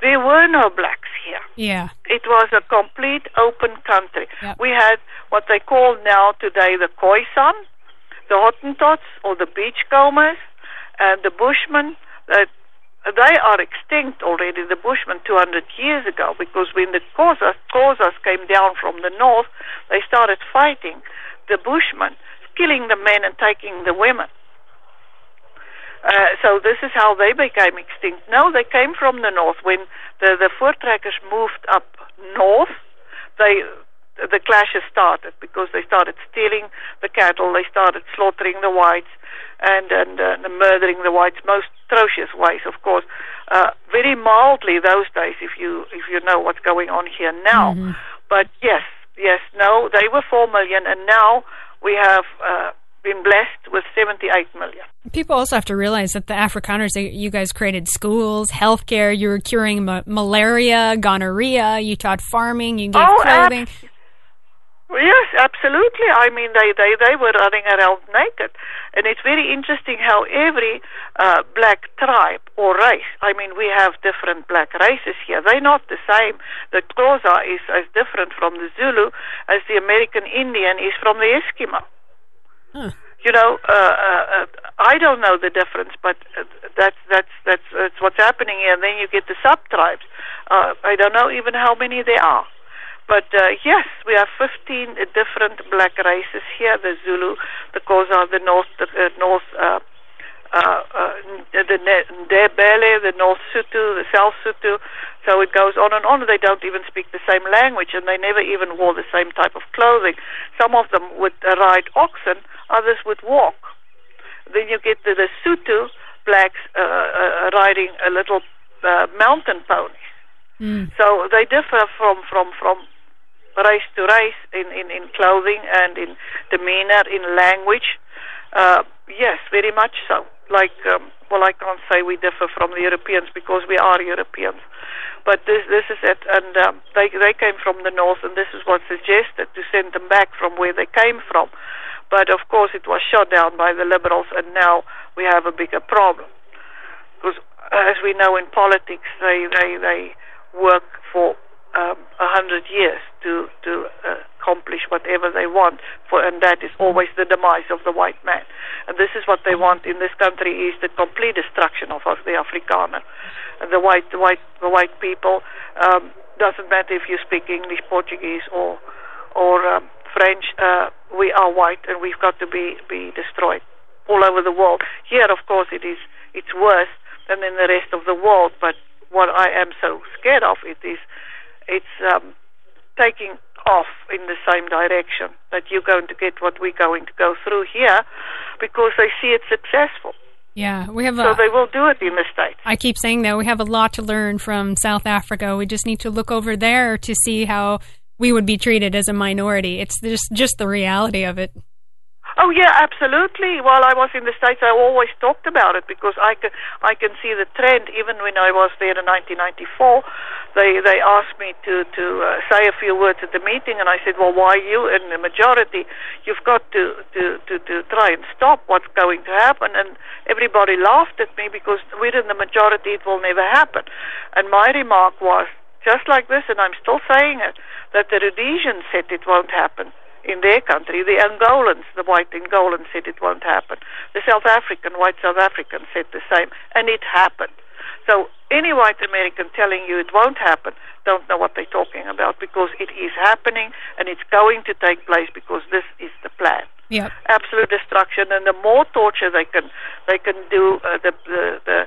Speaker 7: there were no blacks here.
Speaker 6: Yeah.
Speaker 7: It was a complete open country.
Speaker 6: Yep.
Speaker 7: We had what they call now today the Khoisan, the Hottentots or the beachcombers, and the Bushmen. Uh, they are extinct already, the Bushmen, 200 years ago, because when the Xhosas came down from the north, they started fighting the Bushmen, killing the men and taking the women. Uh, so this is how they became extinct. No, they came from the north. When the the Voortrekkers moved up north, they the clashes started because they started stealing the cattle, they started slaughtering the whites, and and, uh, murdering the whites most atrocious ways, of course. Uh, very mildly those days, if you if you know what's going on here now. But yes, yes, no, they were four million, and now we have uh, been blessed with seventy-eight million.
Speaker 6: People also have to realize that the Afrikaners, they, you guys created schools, healthcare, you were curing ma- malaria, gonorrhea, you taught farming, you gave
Speaker 7: Oh,
Speaker 6: clothing.
Speaker 7: Yes, absolutely. I mean, they, they, they were running around naked. And it's very interesting how every uh, black tribe or race, I mean, we have different black races here. They're not the same. The Xhosa is as different from the Zulu as the American Indian is from the Eskimo.
Speaker 6: Huh.
Speaker 7: You know, uh, uh, uh, I don't know the difference, but uh, that's that's that's that's what's happening here. And then you get the sub tribes. Uh, I don't know even how many there are. But uh, yes, we have 15 different black races here: the Zulu, the Xhosa, the North, the uh, North, uh, uh, uh, the Ndebele, the North Sotho, the South Sotho. So it goes on and on. They don't even speak the same language, and they never even wore the same type of clothing. Some of them would uh, ride oxen, others would walk. Then you get the, the Sotho blacks uh, uh, riding a little uh, mountain pony.
Speaker 6: Mm.
Speaker 7: So they differ from from from race to race in in, in clothing and in demeanor, in language. Uh, yes, very much so. Like, um, well, I can't say we differ from the Europeans because we are Europeans, but this this is it. And um, they they came from the north, and this is what suggested to send them back from where they came from. But of course, it was shot down by the liberals, and now we have a bigger problem because, as we know in politics, they they they work for um, a hundred years to to uh, accomplish whatever they want, for and that is always the demise of the white man. And this is what they want in this country is the complete destruction of the Afrikaner, and the white the white the white people. Um, doesn't matter if you speak English, Portuguese, or or um, French. Uh, we are white, and we've got to be be destroyed all over the world. Here, of course, it is it's worse than in the rest of the world. But what I am so scared of it is it's um, taking off in the same direction that you're going to get what we're going to go through here because they see it successful.
Speaker 6: Yeah, we have
Speaker 7: So
Speaker 6: a.
Speaker 7: they will do it in the States.
Speaker 6: I keep saying that we have a lot to learn from South Africa. We just need to look over there to see how we would be treated as a minority. It's just just the reality of it.
Speaker 7: Oh yeah, absolutely. While I was in the States, I always talked about it because I can I can see the trend. Even when I was there in 1994, they they asked me to to uh, say a few words at the meeting, and I said, "Well, why you in the majority? You've got to to to, to try and stop what's going to happen." And everybody laughed at me because we're in the majority; it will never happen. And my remark was just like this, and I'm still saying it: that the Rhodesians said it won't happen in their country. The Angolans, the white Angolans said it won't happen. The South African, white South Africans said the same, and it happened. So any white American telling you it won't happen don't know what they're talking about because it is happening and it's going to take place because this is the plan.
Speaker 6: Yep.
Speaker 7: Absolute destruction, and the more torture they can they can do, uh, the the, the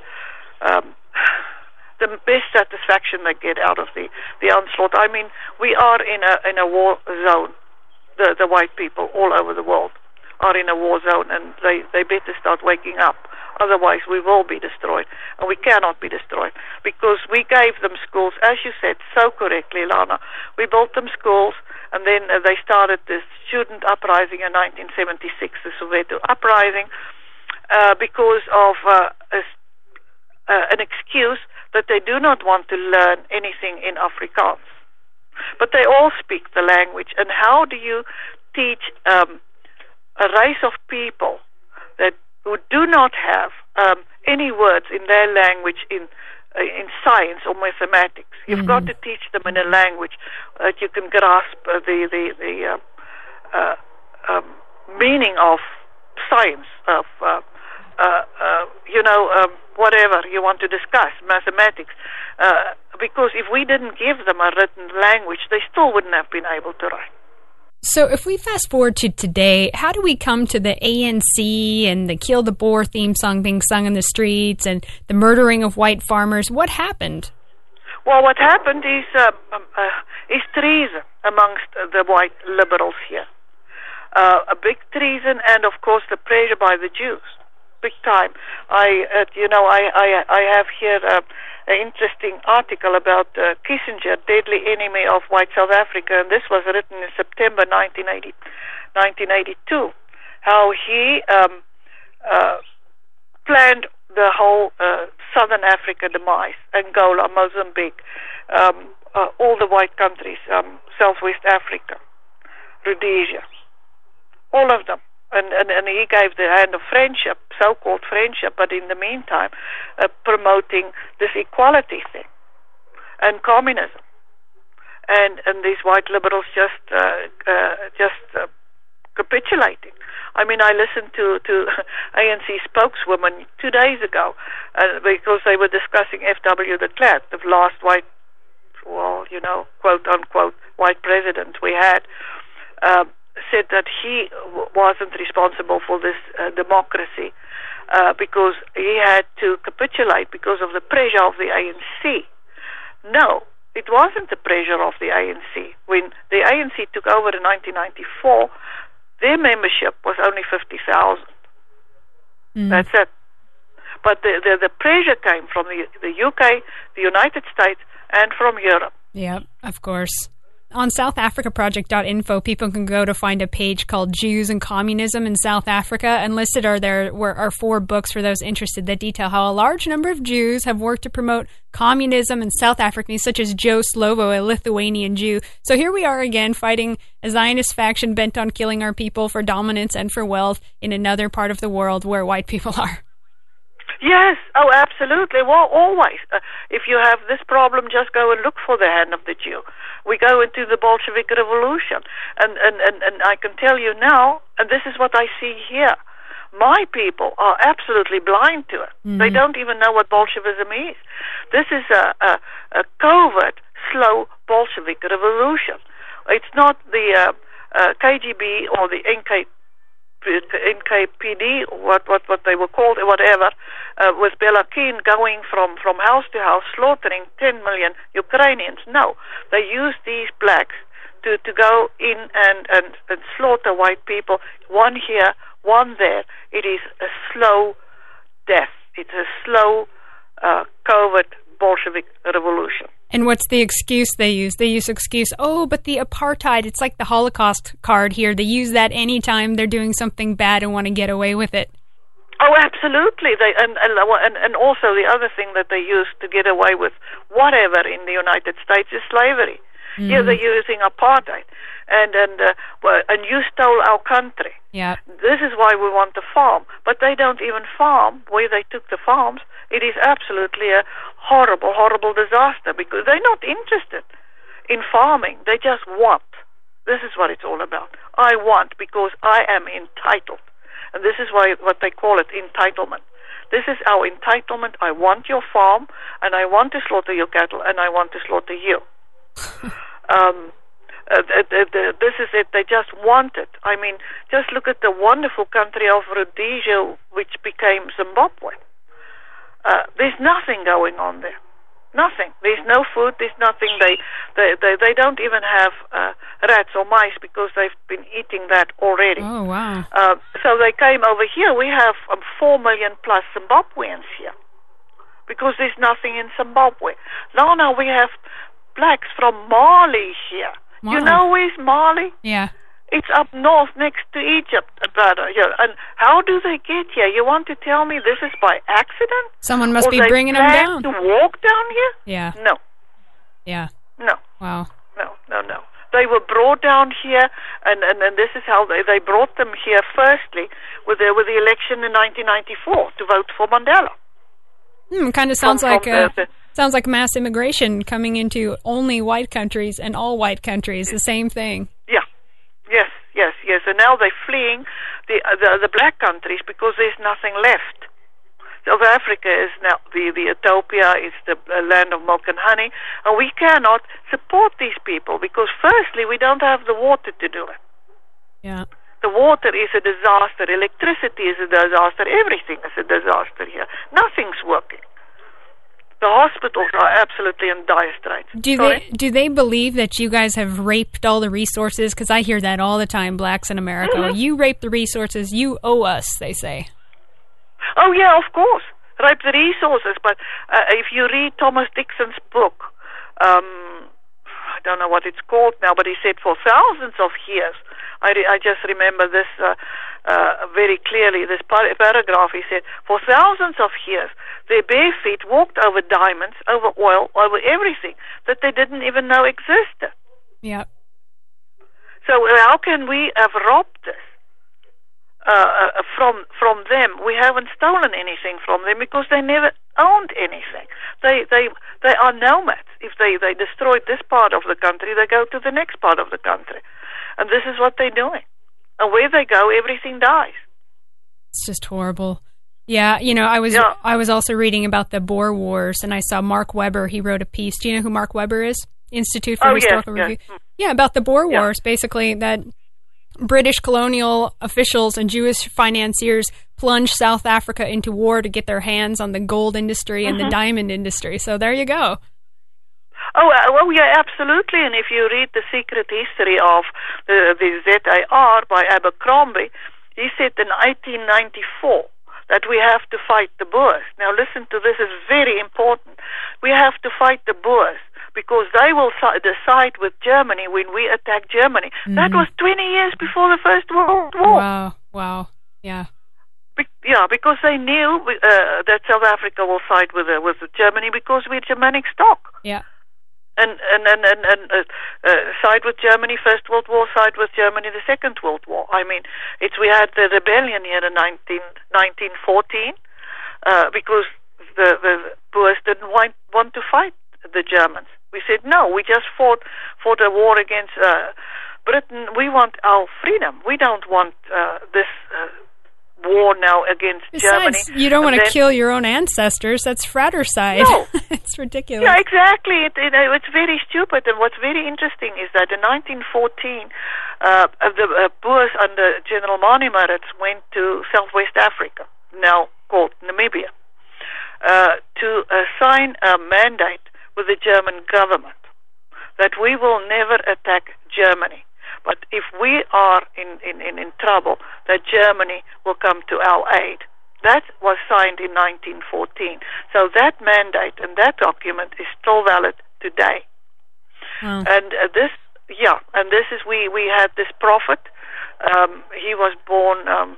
Speaker 7: um, the best satisfaction they get out of the the onslaught. I mean, we are in a in a war zone the, the white people all over the world are in a war zone and they, they better start waking up. Otherwise, we will be destroyed. And we cannot be destroyed because we gave them schools, as you said so correctly, Lana. We built them schools and then uh, they started this student uprising in 1976, the Soweto uprising, uh, because of uh, a, uh, an excuse that they do not want to learn anything in Afrikaans but they all speak the language. And how do you teach um, a race of people that who do not have um, any words in their language in uh, in science or mathematics? You've got to teach them in a language that you can grasp uh, the the the uh, uh, um, meaning of science of. Uh, uh, uh, you know, um, whatever you want to discuss, mathematics. Uh, because if we didn't give them a written language, they still wouldn't have been able to write.
Speaker 6: So, if we fast forward to today, how do we come to the ANC and the Kill the Boer theme song being sung in the streets and the murdering of white farmers? What happened?
Speaker 7: Well, what happened is uh, um, uh, is treason amongst uh, the white liberals here. Uh, a big treason, and of course the pressure by the Jews, big time. I, uh, you know, I, I, I have here uh, an interesting article about uh, Kissinger, deadly enemy of white South Africa, and this was written in September 1980, 1982. How he um, uh, planned the whole uh, Southern Africa demise, Angola, Mozambique, um, uh, all the white countries, um, Southwest Africa, Rhodesia, all of them. And, and, and he gave the hand of friendship, so-called friendship, but in the meantime, uh, promoting this equality thing and communism. And and these white liberals just uh, uh, just uh, capitulating. I mean, I listened to to ANC spokeswoman two days ago uh, because they were discussing F.W. de Klerk, the last white, well, you know, quote unquote white president we had. Um, said that he wasn't responsible for this uh, democracy uh, because he had to capitulate because of the pressure of the ANC. No, it wasn't the pressure of the ANC. When the ANC took over in 1994, their membership was only 50,000. That's it. But the, the, the pressure came from the, the UK, the United States, and from Europe.
Speaker 6: Yeah, of course. On SouthAfricaProject.info, people can go to find a page called Jews and Communism in South Africa, and listed are there were, are four books for those interested that detail how a large number of Jews have worked to promote communism in South Africa, such as Joe Slovo, a Lithuanian Jew. So here we are again fighting a Zionist faction bent on killing our people for dominance and for wealth in another part of the world where white people are.
Speaker 7: Yes, oh, absolutely. Well, always. Uh, if you have this problem, just go and look for the hand of the Jew. We go into the Bolshevik Revolution, and and and, and I can tell you now, and this is what I see here. My people are absolutely blind to it. They don't even know what Bolshevism is. This is a, a, a covert, slow Bolshevik revolution. It's not the uh, uh, KGB or the NK NKPD, what what what they were called, whatever, uh, with Belakin going from from house to house, slaughtering 10 million Ukrainians. No, they use these blacks to to go in and and, and slaughter white people, one here, one there. It is a slow death. It's a slow, uh, covert Bolshevik revolution.
Speaker 6: And what's the excuse they use? They use excuse, oh, but the apartheid, it's like the Holocaust card here. They use that anytime they're doing something bad and want to get away with it.
Speaker 7: Oh, absolutely. They and and and, also the other thing that they use to get away with whatever in the United States is slavery.
Speaker 6: Mm-hmm.
Speaker 7: Here they're using apartheid, and and uh, well, and you stole our country.
Speaker 6: Yeah.
Speaker 7: This is why we want to farm, but they don't even farm where they took the farms. It is absolutely a horrible, horrible disaster because they're not interested in farming. They just want. This is what it's all about. I want because I am entitled. And this is why what they call it entitlement. This is our entitlement. I want your farm, and I want to slaughter your cattle, and I want to slaughter you. um, uh, th- th- th- this is it. They just want it. I mean, just look at the wonderful country of Rhodesia, which became Zimbabwe. Uh, there's nothing going on there. Nothing. There's no food. There's nothing. They they they, they don't even have uh, rats or mice because they've been eating that already.
Speaker 6: Oh, wow.
Speaker 7: Uh, so they came over here. We have um, four million plus Zimbabweans here because there's nothing in Zimbabwe. Now, now we have blacks from Mali here. You know where's Mali?
Speaker 6: Yeah.
Speaker 7: It's up north next to Egypt, about uh, here. And how do they get here? You want to tell me this is by accident?
Speaker 6: Someone must
Speaker 7: or
Speaker 6: be bringing them down.
Speaker 7: to walk down here?
Speaker 6: Yeah.
Speaker 7: No,
Speaker 6: Yeah.
Speaker 7: no,
Speaker 6: Wow.
Speaker 7: no, no, no. They were brought down here, and, and, and this is how they, they brought them here. Firstly, with the with the election in 1994 to vote for Mandela.
Speaker 6: Hmm, kind of sounds
Speaker 7: from
Speaker 6: like
Speaker 7: the-
Speaker 6: uh,
Speaker 7: the-
Speaker 6: sounds like mass immigration coming into only white countries and all white countries. The same thing.
Speaker 7: Yeah, yes. And now they're fleeing the uh, the, the black countries because there's nothing left. South Africa is now the the utopia. It's the land of milk and honey, and we cannot support these people because firstly we don't have the water to do it.
Speaker 6: Yeah.
Speaker 7: The water is a disaster. Electricity is a disaster. Everything is a disaster here. Nothing's working. The hospitals are absolutely in dire straits.
Speaker 6: Do
Speaker 7: Sorry?
Speaker 6: they do they believe that you guys have raped all the resources? Because I hear that all the time. Blacks in America,
Speaker 7: Mm-hmm.
Speaker 6: you rape the resources. You owe us. They say.
Speaker 7: Oh yeah, of course. Rape the resources, but uh, if you read Thomas Dixon's book, um, I don't know what it's called now, but he said for thousands of years. I, re- I just remember this uh, uh, very clearly. This par- paragraph. He said for thousands of years, their bare feet walked over diamonds, over oil, over everything that they didn't even know existed.
Speaker 6: Yeah.
Speaker 7: So uh, how can we have robbed this uh, uh, from from them? We haven't stolen anything from them because they never owned anything. They they they are nomads. If they they destroyed this part of the country, they go to the next part of the country, and this is what they're doing. And where they go, everything dies.
Speaker 6: It's just horrible. Yeah, you know, I was
Speaker 7: Yeah.
Speaker 6: I was also reading about the Boer Wars, and I saw Mark Weber. He wrote a piece. Do you know who Mark Weber is? Institute for
Speaker 7: Oh,
Speaker 6: Historical
Speaker 7: yes.
Speaker 6: Review. Yeah, about the Boer
Speaker 7: Yeah.
Speaker 6: Wars. Basically, that British colonial officials and Jewish financiers plunged South Africa into war to get their hands on the gold industry and
Speaker 7: Mm-hmm.
Speaker 6: the diamond industry. So there you go.
Speaker 7: Oh, yeah, absolutely. And if you read the secret history of the, the ZAR by Abercrombie, he said in 1894 that we have to fight the Boers. Now, listen to this; is very important. We have to fight the Boers because they will decide with Germany when we attack Germany. That was 20 years before the First World War.
Speaker 6: Wow, wow, yeah.
Speaker 7: Be- yeah, because they knew uh, that South Africa will side with uh, with Germany because we're Germanic stock
Speaker 6: Yeah.
Speaker 7: And and and and, and uh, uh, side with Germany First World War, side with Germany the Second World War. I mean, it's we had the rebellion here in 19, 1914 uh, because the the Boers didn't want want to fight the Germans. We said no. We just fought fought a war against uh, Britain. We want our freedom. We don't want uh, this. War now against
Speaker 6: Besides,
Speaker 7: Germany.
Speaker 6: you don't want to kill your own ancestors. That's fratricide.
Speaker 7: No.
Speaker 6: it's ridiculous.
Speaker 7: Yeah, exactly. It, it, it's very stupid. And what's very interesting is that in 1914, uh, uh, the uh, Boers under General Manie Maritz went to Southwest Africa, now called Namibia, uh, to uh, sign a mandate with the German government that we will never attack Germany. But if we are in, in, in, in trouble, that Germany will come to our aid. That was signed in 1914. So that mandate and that document is still valid today.
Speaker 6: Wow.
Speaker 7: And uh, this, yeah, and this is we we had this prophet. Um, he was born um,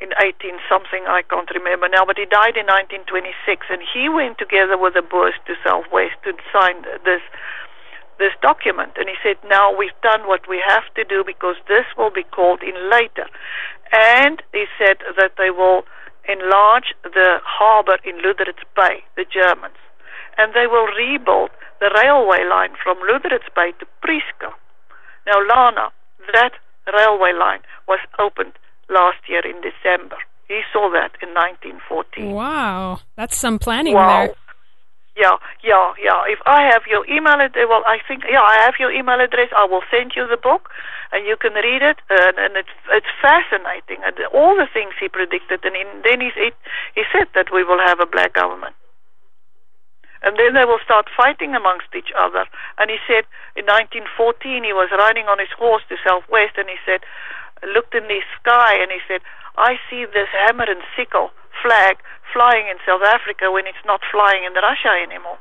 Speaker 7: in 18 something, I can't remember now, but he died in 1926, and he went together with the Boers to Southwest to sign this this document. And he said, now we've done what we have to do because this will be called in later. And he said that they will enlarge the harbor in Luderitz Bay, the Germans, and they will rebuild the railway line from Luderitz Bay to Prieska. Now, Lana, that railway line was opened last year in December. He saw that in 1914.
Speaker 6: Wow, that's some planning
Speaker 7: Wow.
Speaker 6: there.
Speaker 7: Yeah, yeah, yeah. If I have your email address, well, I think, yeah, I have your email address. I will send you the book, and you can read it. And, and it's it's fascinating, and all the things he predicted. And then he he said that we will have a black government, and then they will start fighting amongst each other. And he said, in 1914, he was riding on his horse to Southwest, and he said, looked in the sky, and he said, I see this hammer and sickle flag flying in South Africa when it's not flying in Russia anymore.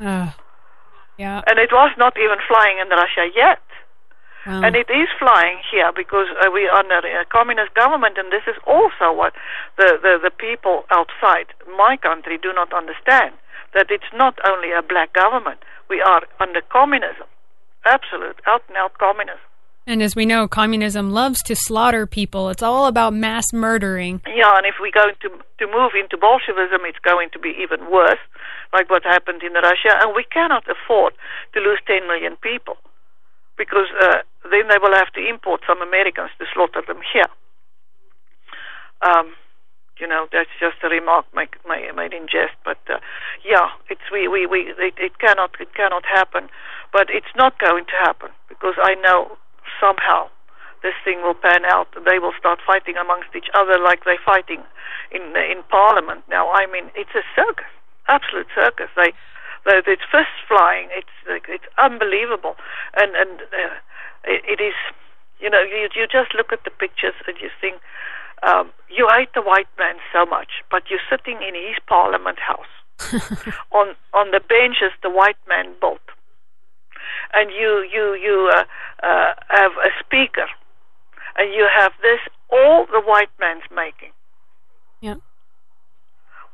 Speaker 6: Uh, yeah.
Speaker 7: And it was not even flying in Russia yet.
Speaker 6: Wow.
Speaker 7: And it is flying here because uh, we are under a communist government, and this is also what the, the, the people outside my country do not understand that it's not only a black government. We are under communism, absolute, out and out communism.
Speaker 6: And as we know, communism loves to slaughter people. It's all about mass murdering.
Speaker 7: Yeah, and if we're going to to move into Bolshevism, it's going to be even worse, like what happened in Russia. And we cannot afford to lose 10 million people, because uh, then they will have to import some Americans to slaughter them here. Um, you know, that's just a remark made, made in jest. But uh, yeah, it's we we, we it, it cannot it cannot happen. But it's not going to happen because I know somehow this thing will pan out. They will start fighting amongst each other like they're fighting in in Parliament now. I mean, it's a circus, absolute circus. They, they it's fists flying. It's it's unbelievable, and and uh, it, it is. You know, you you just look at the pictures and you think. Um, you hate the white man so much, but you're sitting in his parliament house on on the benches the white man built, and you you you uh, uh, have a speaker, and you have this all the white man's making.
Speaker 6: Yeah.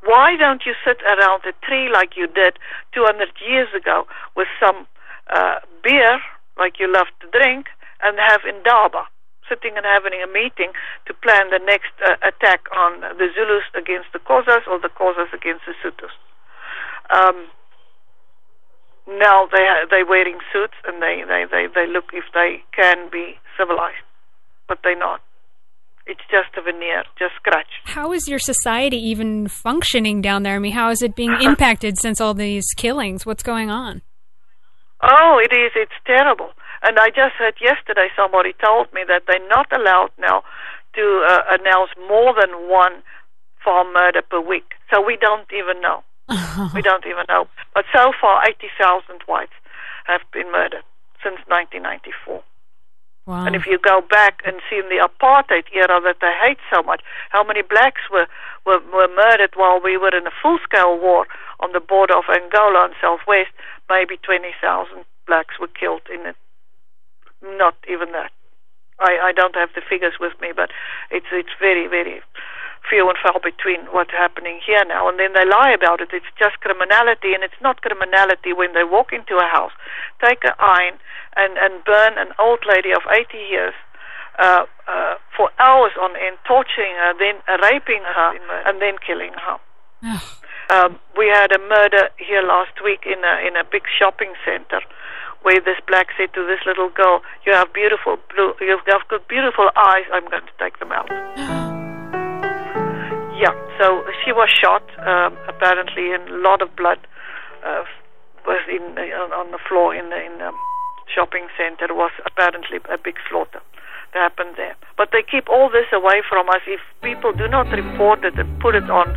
Speaker 7: Why don't you sit around a tree like you did 200 years ago with some uh, beer, like you love to drink, and have indaba, sitting and having a meeting to plan the next uh, attack on the Zulus against the Xhosas or the Xhosas against the Sothos. Um, now they they're wearing suits and they, they, they, they look if they can be civilized, but they're not. It's just a veneer, just scratch.
Speaker 6: How is your society even functioning down there? I mean, how is it being impacted since all these killings? What's going on?
Speaker 7: Oh, it is. It's terrible. And I just heard yesterday somebody told me that they're not allowed now to uh, announce more than one farm murder per week. So we don't even know. Uh-huh. we don't even know. But so far, 80,000 whites have been murdered since 1994.
Speaker 6: Wow.
Speaker 7: And if you go back and see in the apartheid era that they hate so much, how many blacks were, were, were murdered while we were in a full scale war on the border of Angola and Southwest, maybe 20,000 blacks were killed in it. Not even that. I, I don't have the figures with me, but it's it's very, very few and far between what's happening here now. And then they lie about it. It's just criminality, and it's not criminality when they walk into a house, take an iron, and, and burn an old lady of 80 years uh, uh, for hours on end, torturing her, then uh, raping her, and then killing her. Um, we had a murder here last week in a in a big shopping center, where this black said to this little girl, "You have beautiful blue, you've got beautiful eyes. I'm going to take them out." yeah. So she was shot, um, apparently, and a lot of blood uh, was in uh, on the floor in the in the shopping center. Was apparently a big slaughter that happened there. But they keep all this away from us. If people do not report it and put it on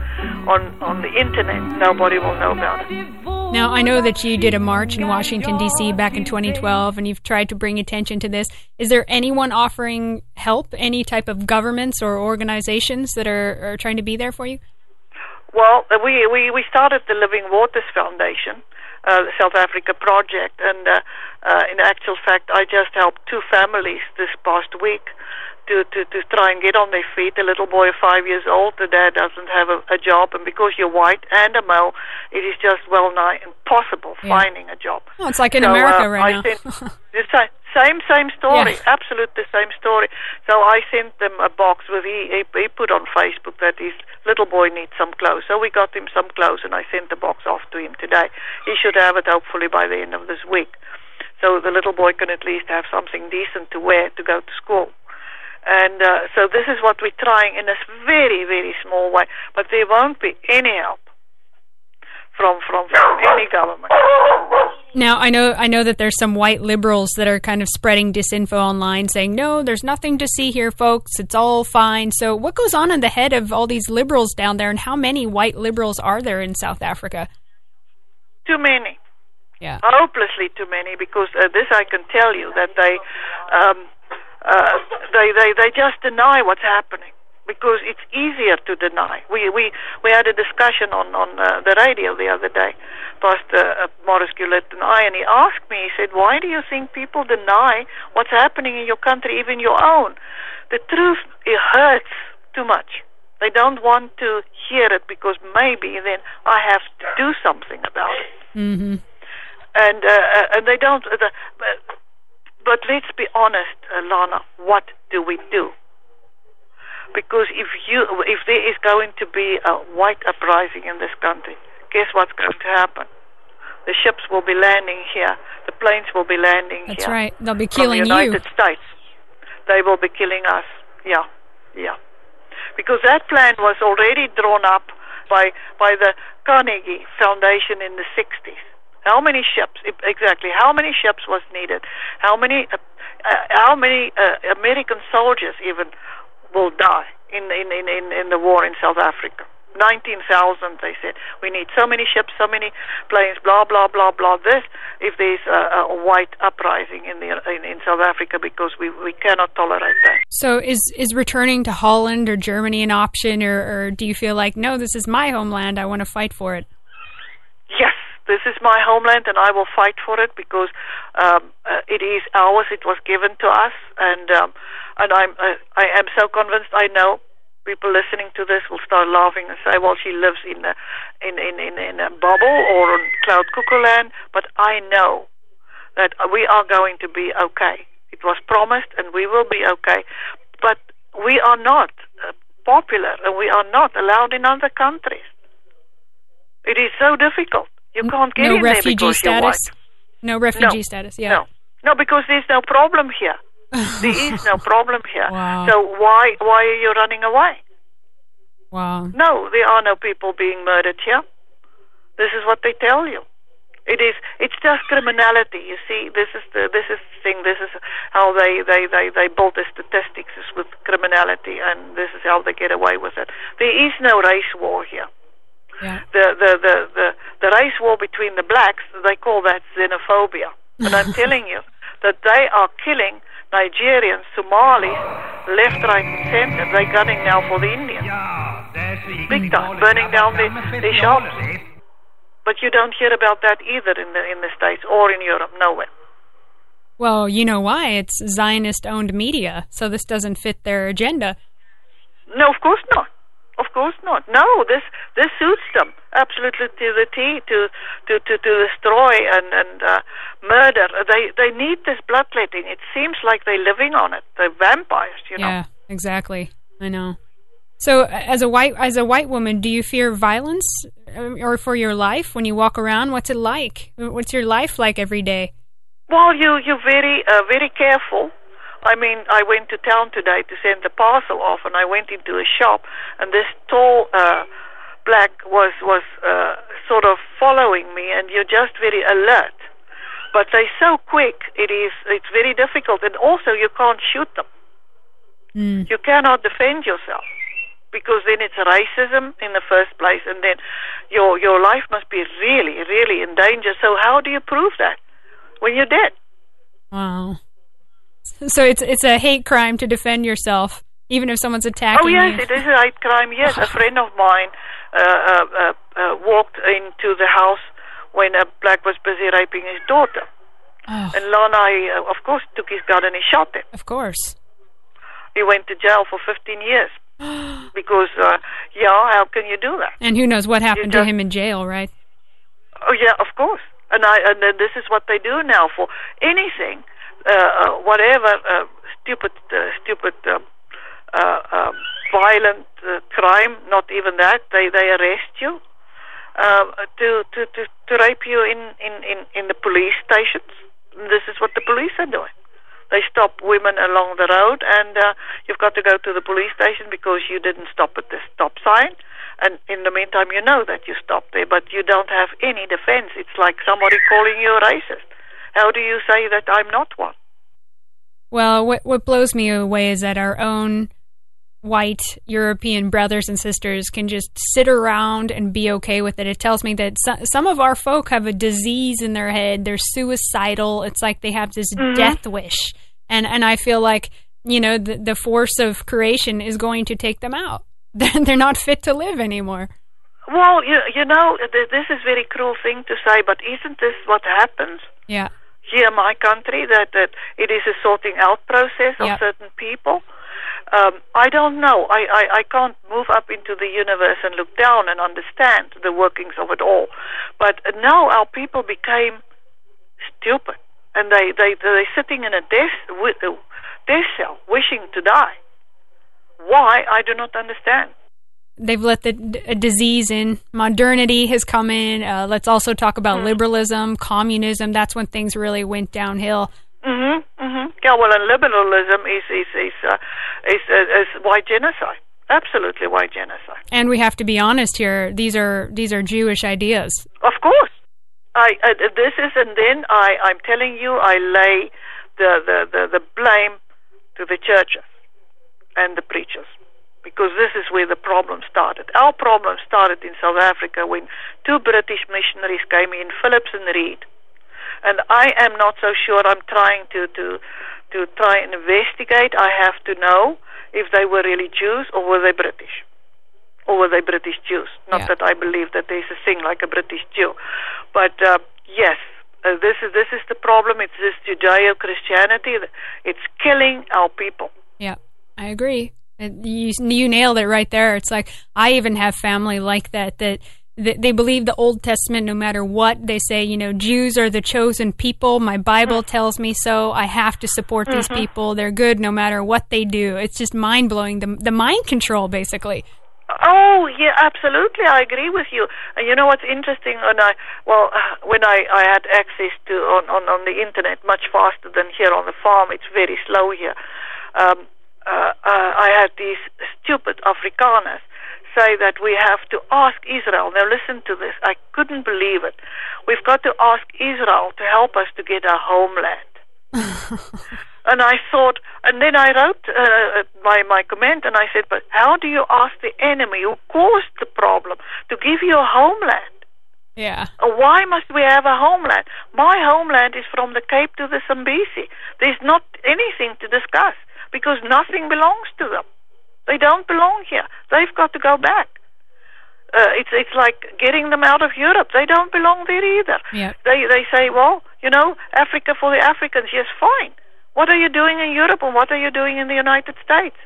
Speaker 7: on on the internet, nobody will know about it.
Speaker 6: Now, I know that you did a march in Washington, D.C. back in 2012, and you've tried to bring attention to this. Is there anyone offering help, any type of governments or organizations that are, are trying to be there for you?
Speaker 7: Well, uh, we, we, we started the Living Waters Foundation, uh, South Africa project, and uh, uh, in actual fact, I just helped two families this past week to, to, to try and get on their feet. A little boy, five years old, the dad doesn't have a, a job, and because you're white and a male, it is just well nigh impossible
Speaker 6: Yeah.
Speaker 7: finding a job.
Speaker 6: Oh, it's like in
Speaker 7: So,
Speaker 6: America
Speaker 7: uh,
Speaker 6: right
Speaker 7: I
Speaker 6: now.
Speaker 7: sent the same same story,
Speaker 6: Yeah.
Speaker 7: absolute the same story. So I sent them a box with he, he he put on Facebook that his little boy needs some clothes. So we got him some clothes, and I sent the box off to him today. He should have it hopefully by the end of this week, so the little boy can at least have something decent to wear to go to school. And uh, so this is what we're trying in a very very small way, but there won't be any help from from, from any government.
Speaker 6: Now, I know I know that there's some white liberals that are kind of spreading disinfo online saying, "No, there's nothing to see here, folks. It's all fine." So, what goes on in the head of all these liberals down there and how many white liberals are there in South Africa?
Speaker 7: Too many.
Speaker 6: Yeah.
Speaker 7: hopelessly too many because uh, this I can tell you that they um, uh, they they they just deny what's happening because it's easier to deny. We we we had a discussion on on uh, the radio the other day, Pastor uh, Morris Gulett and I, and he asked me. He said, "Why do you think people deny what's happening in your country, even your own? The truth it hurts too much." They don't want to hear it because maybe then I have to do something about it
Speaker 6: Mm-hmm.
Speaker 7: and uh, uh, and they don't. Uh, the, but, let's be honest, uh, Lana. What do we do? Because if you, if there is going to be a white uprising in this country, guess what's going to happen? The ships will be landing here. The planes will be landing
Speaker 6: That's
Speaker 7: here.
Speaker 6: That's right. They'll be
Speaker 7: from
Speaker 6: killing
Speaker 7: the
Speaker 6: you.
Speaker 7: United States. They will be killing us. Yeah, yeah. Because that plan was already drawn up by by the Carnegie Foundation in the 60s. How many ships exactly? How many ships was needed? How many uh, uh, how many uh, American soldiers even will die in in, in, in the war in South Africa? 19,000, they said. We need so many ships, so many planes, blah, blah, blah, blah. This, if there's a, a white uprising in, the, in, in South Africa, because we, we cannot tolerate that.
Speaker 6: So, is is returning to Holland or Germany an option, or, or do you feel like, no, this is my homeland, I want to fight for it?
Speaker 7: Yes, this is my homeland, and I will fight for it because um, uh, it is ours. It was given to us, and um, and I'm uh, I am so convinced. I know people listening to this will start laughing and say, "Well, she lives in a in in in, in a bubble or on cloud cuckoo land." But I know that we are going to be okay. It was promised, and we will be okay. But we are not uh, popular, and we are not allowed in other countries. It is so difficult. You can't get
Speaker 6: no
Speaker 7: in there
Speaker 6: refugee
Speaker 7: because you're
Speaker 6: status?
Speaker 7: white.
Speaker 6: No refugee
Speaker 7: No.
Speaker 6: status, yeah.
Speaker 7: No, no, because there's no problem here. there is no problem here.
Speaker 6: Wow.
Speaker 7: So why why are you running away?
Speaker 6: Wow.
Speaker 7: No, there are no people being murdered here. This is what they tell you. It is. It's just criminality. You see, this is the this is the thing. This is how they they they they build the statistics is with criminality, and this is how they get away with it. There is no race war here.
Speaker 6: Yeah.
Speaker 7: The the the the, the race war between the blacks. They call that xenophobia. And I'm telling you that they are killing Nigerians, Somalis, left, right, and center. They're gunning now for the Indians. Big time, burning down the, the shops. But you don't hear about that either in the in the states or in Europe. Nowhere.
Speaker 6: Well, you know why? It's Zionist owned media, so this doesn't fit their agenda.
Speaker 7: No, of course not. Of course not. No, this this suits them absolutely to the T to to to, to destroy and and uh, murder. They they need this bloodletting. It seems like they're living on it. They're vampires, you know.
Speaker 6: Yeah, exactly. I know. So, as a white as a white woman, do you fear violence, um, or for your life when you walk around? What's it like? What's your life like every day?
Speaker 7: Well, you you're very uh, very careful. I mean, I went to town today to send the parcel off, and I went into a shop, and this tall uh, black was was uh, sort of following me, and you're just very alert. But they're so quick; it is it's very difficult, and also you can't shoot them.
Speaker 6: Mm.
Speaker 7: You cannot defend yourself. because then it's racism in the first place, and then your your life must be really, really in danger. So how do you prove that when you're dead?
Speaker 6: Wow. So it's it's a hate crime to defend yourself, even if someone's attacking you?
Speaker 7: Oh yes,
Speaker 6: you.
Speaker 7: it is a hate crime. Yes, a friend of mine uh, uh, uh, uh, walked into the house when a black was busy raping his daughter,
Speaker 6: Oh,
Speaker 7: and Lana, uh, of course, took his gun and he shot him.
Speaker 6: of course.
Speaker 7: He went to jail for 15 years because, uh, yeah, how can you do that?
Speaker 6: And who knows what happened to him in jail, right?
Speaker 7: Oh yeah, of course. And I and then this is what they do now for anything, uh, uh, whatever uh, stupid, uh, stupid, um, uh, um, violent crime. Not even that. They they arrest you uh, to, to to to rape you in in in in the police stations. This is what the police are doing. They stop women along the road, and you've got to go to the police station because you didn't stop at the stop sign. And in the meantime, you know that you stopped there, but you don't have any defense. It's like somebody calling you a racist. How do you say that I'm not one?
Speaker 6: Well, what what blows me away is that our own white European brothers and sisters can just sit around and be okay with it. It tells me that so, some of our folk have a disease in their head. They're suicidal. It's like they have this mm-hmm. death wish, and and I feel like you know the the force of creation is going to take them out. They're they're not fit to live anymore.
Speaker 7: Well, you you know th- this is very cruel thing to say, but isn't this what happens
Speaker 6: Yeah.
Speaker 7: Here in my country? That that it is a sorting out process of
Speaker 6: Yeah.
Speaker 7: certain people. Um, I don't know. I, I, I can't move up into the universe and look down and understand the workings of it all. But now our people became stupid, and they they they're sitting in a death uh, death cell, wishing to die. Why I do not understand.
Speaker 6: They've let the d- disease in. Modernity has come in. Uh, let's also talk about liberalism, communism. That's when things really went downhill.
Speaker 7: Mhm, mhm. Yeah, well, and liberalism is is is uh, is, uh, is white genocide. Absolutely white genocide.
Speaker 6: And we have to be honest here. These are these are Jewish ideas.
Speaker 7: Of course. I uh, this is and then I I'm telling you I lay the the the, the blame to the churches and the preachers because this is where the problem started. Our problem started in South Africa when two British missionaries came in, Phillips and Read. And I am not so sure. I'm trying to to to try and investigate. I have to know if they were really Jews or were they British or were they British Jews? Not
Speaker 6: Yeah.
Speaker 7: that I believe that there's a thing like a British Jew, but uh, yes, uh, this is this is the problem. It's this Judeo-Christianity. that- It's killing our people.
Speaker 6: Yeah, I agree. You you nailed it right there. It's like I even have family like that that. They believe the Old Testament no matter what. They say, you know, Jews are the chosen people. My Bible tells me so. I have to support these people. They're good no matter what they do. It's just mind blowing. The, the mind control, basically.
Speaker 7: Oh yeah, absolutely. I agree with you. And you know what's interesting? When I well, when I I had access to on on on the internet much faster than here on the farm. It's very slow here. Um, uh, uh, I had these stupid Afrikaners say that we have to ask Israel. Now listen to this. I couldn't believe it. We've got to ask Israel to help us to get our homeland. And I thought, and then I wrote uh, my my comment, and I said, "But how do you ask the enemy who caused the problem to give you a homeland?
Speaker 6: Yeah.
Speaker 7: Uh, Why must we have a homeland? My homeland is from the Cape to the Zambezi. There's not anything to discuss because nothing belongs to them. They don't belong here. They've got to go back. Uh, it's it's like getting them out of Europe. They don't belong there either.
Speaker 6: Yeah.
Speaker 7: They they say, well, you know, Africa for the Africans. Yes, fine. What are you doing in Europe and what are you doing in the United States?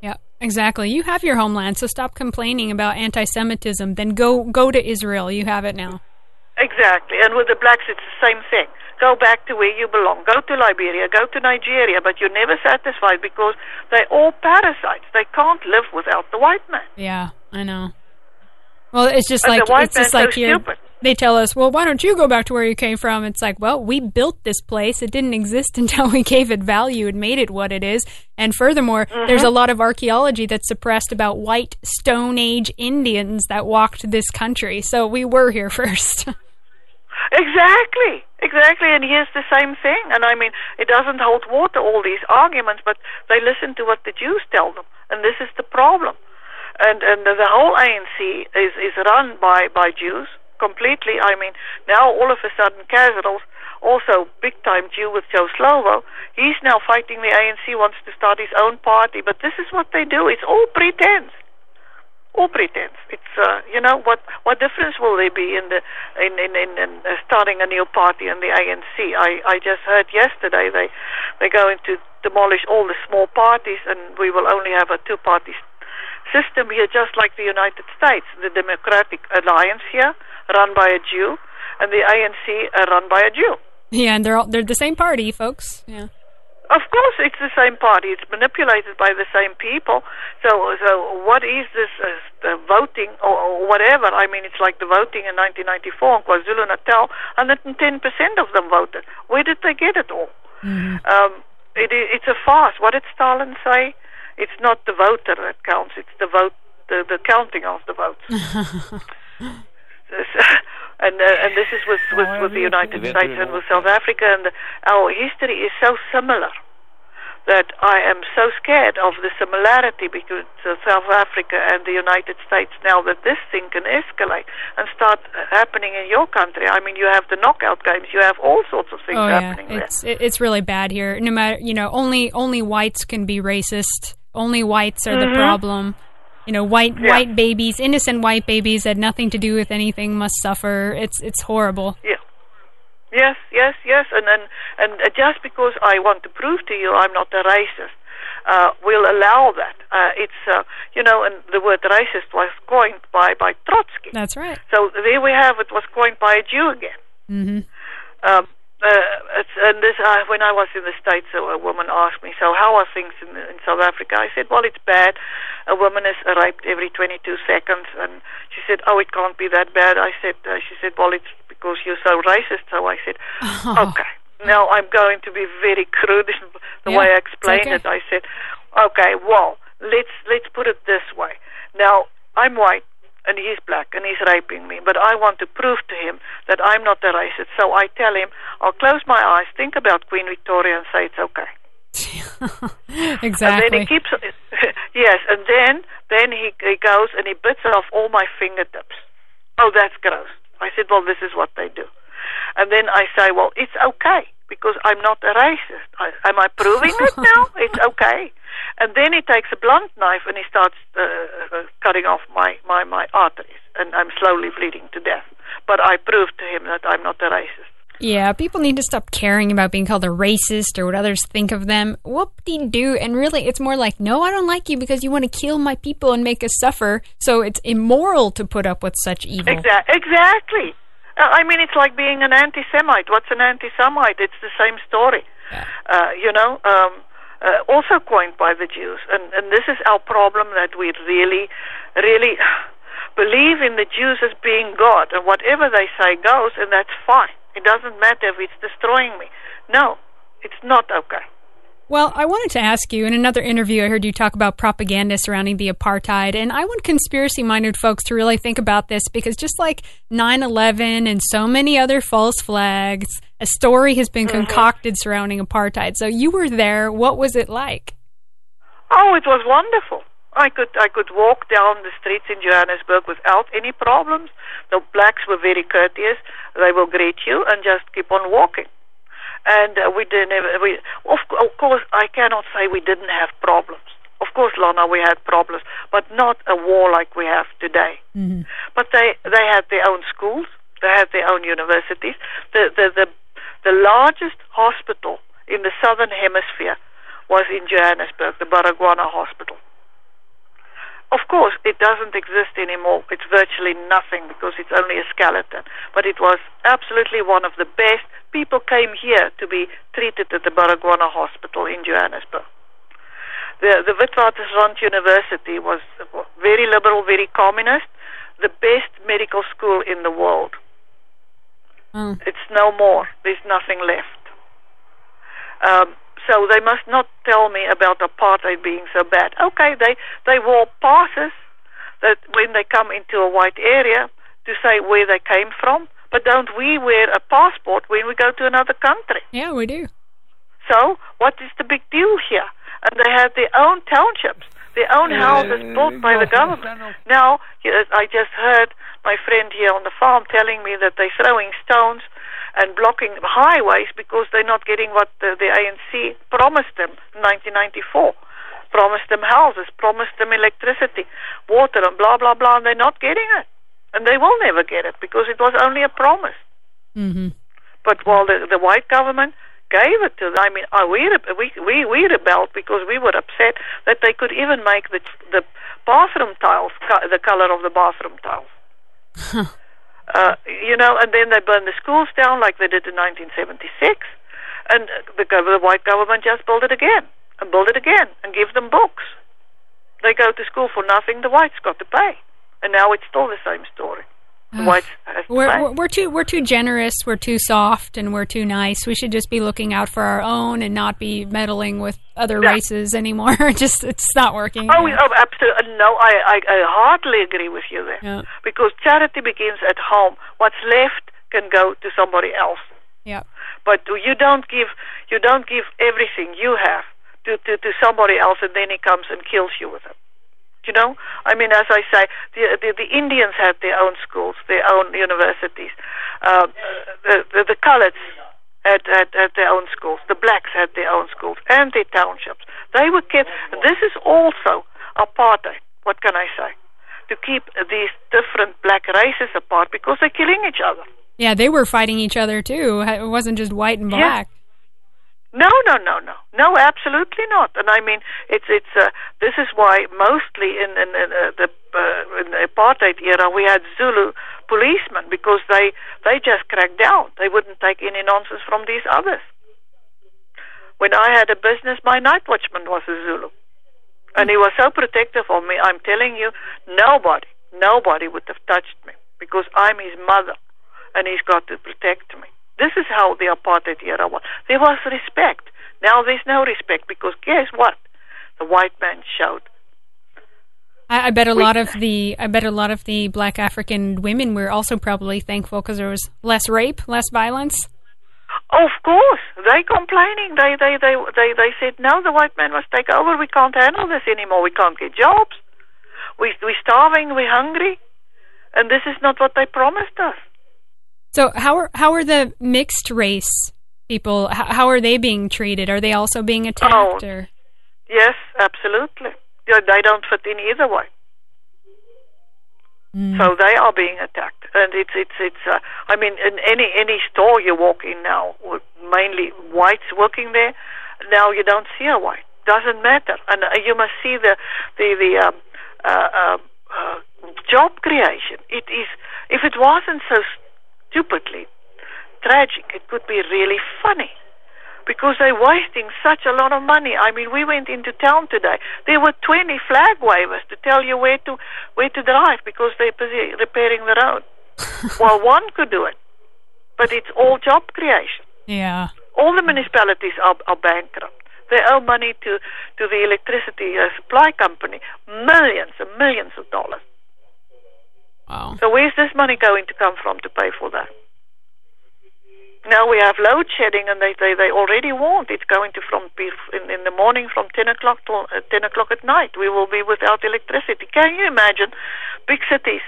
Speaker 6: Yeah, exactly. You have your homeland, so stop complaining about anti-Semitism. Then go go to Israel. You have it now.
Speaker 7: Exactly. And with the blacks, it's the same thing. Go back to where you belong. Go to Liberia. Go to Nigeria. But you're never satisfied because they're all parasites. They can't live without the white man.
Speaker 6: Yeah, I know. Well, it's just like it's just
Speaker 7: so
Speaker 6: like here. They tell us, well, why don't you go back to where you came from? It's like, well, we built this place. It didn't exist until we gave it value and made it what it is. And furthermore, mm-hmm. there's a lot of archaeology that's suppressed about white Stone Age Indians that walked this country. So we were here first.
Speaker 7: Exactly, exactly. And here's the same thing. And I mean, it doesn't hold water, all these arguments, but they listen to what the Jews tell them. And this is the problem. and and the, whole ANC is is run by by Jews completely. I mean, now all of a sudden, Kasrils, also big time Jew with Joe Slovo, he's now fighting the ANC, wants to start his own party. But this is what they do. It's all pretense. All pretense. It's uh, you know what what difference will there be in the in in, in, in uh, starting a new party in the ANC? I I just heard yesterday they they're going to demolish all the small parties and we will only have a two party system here, just like the United States. The Democratic Alliance here, run by a Jew, and the ANC are run by a Jew.
Speaker 6: Yeah, and they're all, they're the same party, folks. Yeah.
Speaker 7: Of course, it's the same party. It's manipulated by the same people. So, so what is this uh, the voting or, or whatever? I mean, it's like the voting in 1994 in KwaZulu Natal. 110 percent of them voted. Where did they get it all?
Speaker 6: Mm-hmm.
Speaker 7: Um, it, it's a farce. What did Stalin say? It's not the voter that counts. It's the vote, the, the counting of the votes. and uh, and this is with with, with the United States and with South Africa, and our history is so similar that I am so scared of the similarity between South Africa and the United States now that this thing can escalate and start uh, happening in your country. I mean, you have the knockout games, you have all sorts of things
Speaker 6: oh, yeah.
Speaker 7: happening
Speaker 6: it's, there. It's really bad here. No matter, you know, only only whites can be racist. Only whites are
Speaker 7: mm-hmm.
Speaker 6: the problem. You know, white
Speaker 7: Yeah.
Speaker 6: white babies, innocent white babies that had nothing to do with anything must suffer. It's it's horrible.
Speaker 7: Yeah. Yes, yes, yes, and and and just because I want to prove to you I'm not a racist, uh, will allow that. Uh, it's uh, you know, and the word racist was coined by by Trotsky.
Speaker 6: That's right.
Speaker 7: So there we have it was coined by a Jew again.
Speaker 6: Mm-hmm.
Speaker 7: Um, uh, and this, uh, when I was in the States, a, woman asked me, "So how are things in, in South Africa?" I said, "Well, it's bad. A woman is raped every 22 seconds." And she said, "Oh, it can't be that bad." I said, uh, "She said, well, it's because you're so racist." So I said, "Okay." Now I'm going to be very crude in the
Speaker 6: Yeah,
Speaker 7: way I explained
Speaker 6: okay.
Speaker 7: it. I said, "Okay, well, let's let's put it this way. Now I'm white." And he's black and he's raping me. But I want to prove to him that I'm not a racist. So I tell him, I'll close my eyes, think about Queen Victoria, and say it's okay. Exactly. And then he keeps, yes, and then then he he goes and he bits off all my fingertips. Oh, that's gross. I said, well, this is what they do. And then I say, well, it's okay because I'm not a racist. I, am I proving it now? It's okay. And then he takes a blunt knife and he starts uh, uh, cutting off my, my, my arteries, and I'm slowly bleeding to death. But I proved to him that I'm not a racist.
Speaker 6: Yeah, people need to stop caring about being called a racist or what others think of them. Whoop de doo. And really, it's more like, no, I don't like you because you want to kill my people and make us suffer. So it's immoral to put up with such evil.
Speaker 7: Exa- exactly. Uh, I mean, it's like being an anti-Semite. What's an anti-Semite? It's the same story. Uh, you know, um, uh, also coined by the Jews, and and this is our problem that we really, really believe in the Jews as being God, and whatever they say goes, and that's fine. It doesn't matter if it's destroying me. No, it's not okay.
Speaker 6: Well, I wanted to ask you in another interview, I heard you talk about propaganda surrounding the apartheid, and I want conspiracy minded folks to really think about this because just like 9 11 and so many other false flags, a story has been concocted surrounding apartheid. So you were there. What was it like?
Speaker 7: Oh, it was wonderful. I could I could walk down the streets in Johannesburg without any problems. The blacks were very courteous. They will greet you and just keep on walking. And uh, we didn't. Have, we of, of course I cannot say we didn't have problems. Of course, Lana, we had problems, but not a war like we have today.
Speaker 6: Mm-hmm.
Speaker 7: But they they had their own schools. They had their own universities. The the the, the largest hospital in the southern hemisphere was in Johannesburg, the Baragwanath Hospital. Of course, it doesn't exist anymore. It's virtually nothing because it's only a skeleton. But it was absolutely one of the best. People came here to be treated at the Baragwanath Hospital in Johannesburg. The, the Witwatersrand University was very liberal, very communist, the best medical school in the world.
Speaker 6: Oh.
Speaker 7: It's no more. There's nothing left. Um, so they must not tell me about apartheid being so bad. Okay, they they wore passes that when they come into a white area to say where they came from. But don't we wear a passport when we go to another country?
Speaker 6: Yeah, we do.
Speaker 7: So what is the big deal here? And they have their own townships. Their own houses built by the government. Now, yes, I just heard my friend here on the farm telling me that they're throwing stones and blocking highways because they're not getting what the, the ANC promised them in 1994. Promised them houses, promised them electricity, water, and blah, blah, blah, and they're not getting it. And they will never get it because it was only a promise.
Speaker 6: Mm-hmm.
Speaker 7: But while the, the white government gave it to them, I mean, we, we we we rebelled because we were upset that they could even make the the bathroom tiles the color of the bathroom tiles. Uh, you know, and then they burned the schools down like they did in 1976, and the, the white government just built it again and built it again and give them books. They go to school for nothing. The whites got to pay, and now it's still the same story. Whites
Speaker 6: We're, we're we're too we're too generous. We're too soft, and we're too nice. We should just be looking out for our own and not be meddling with other
Speaker 7: Yeah.
Speaker 6: races anymore. just it's not working.
Speaker 7: Oh,
Speaker 6: Yeah.
Speaker 7: oh absolutely. No, I, I, I hardly agree with you there.
Speaker 6: Yeah.
Speaker 7: Because charity begins at home. What's left can go to somebody else.
Speaker 6: yeah.
Speaker 7: But you don't give you don't give everything you have to, to, to somebody else, and then he comes and kills you with it. You know, I mean, as I say, the the, the Indians had their own schools, their own universities. Um, the, the the coloreds had, had had their own schools. The blacks had their own schools and their townships. They were kept. This is also apartheid. What can I say? To keep these different black races apart because they're killing each other.
Speaker 6: Yeah, they were fighting each other too. It wasn't just white and
Speaker 7: Yeah.
Speaker 6: black.
Speaker 7: No, no, no, no, no, absolutely not. And I mean, it's it's. Uh, this is why mostly in in, in uh, the uh, in the apartheid era we had Zulu policemen because they they just cracked down. They wouldn't take any nonsense from these others. When I had a business, my night watchman was a Zulu, and he was so protective of me. I'm telling you, nobody, nobody would have touched me because I'm his mother, and he's got to protect me. This is how the apartheid era was. There was respect. Now there's no respect because guess what? The white man showed.
Speaker 6: I, I bet a lot of the I bet a lot of the black African women were also probably thankful because there was less rape, less violence.
Speaker 7: Of course, they complaining. They they they they they said no. The white man must take over. We can't handle this anymore. We can't get jobs. We we starving. We hungry, and this is not what they promised us.
Speaker 6: So how are how are the mixed race people? How, how are they being treated? Are they also being attacked?
Speaker 7: Oh.
Speaker 6: Or
Speaker 7: Yes, absolutely. They don't fit in either way. So they are being attacked, and it's it's it's. Uh, I mean, in any any store you walk in now, mainly whites working there. Now you don't see a white. Doesn't matter, and uh, you must see the the the um, uh, uh, uh, job creation. It is if it wasn't so stupidly tragic, it could be really funny because they're wasting such a lot of money. I mean, we went into town today. There were 20 flag wavers to tell you where to where to drive because they're busy repairing the road. well, one could do it, but it's all job creation.
Speaker 6: yeah,
Speaker 7: All the municipalities are, are bankrupt. They owe money to, to the electricity uh, supply company, millions and millions of dollars.
Speaker 6: wow.
Speaker 7: So where's this money going to come from to pay for that? Now we have load shedding, and they, they, they already warned it's going to from in, in the morning from 10 o'clock to uh, 10 o'clock at night. We will be without electricity. Can you imagine big cities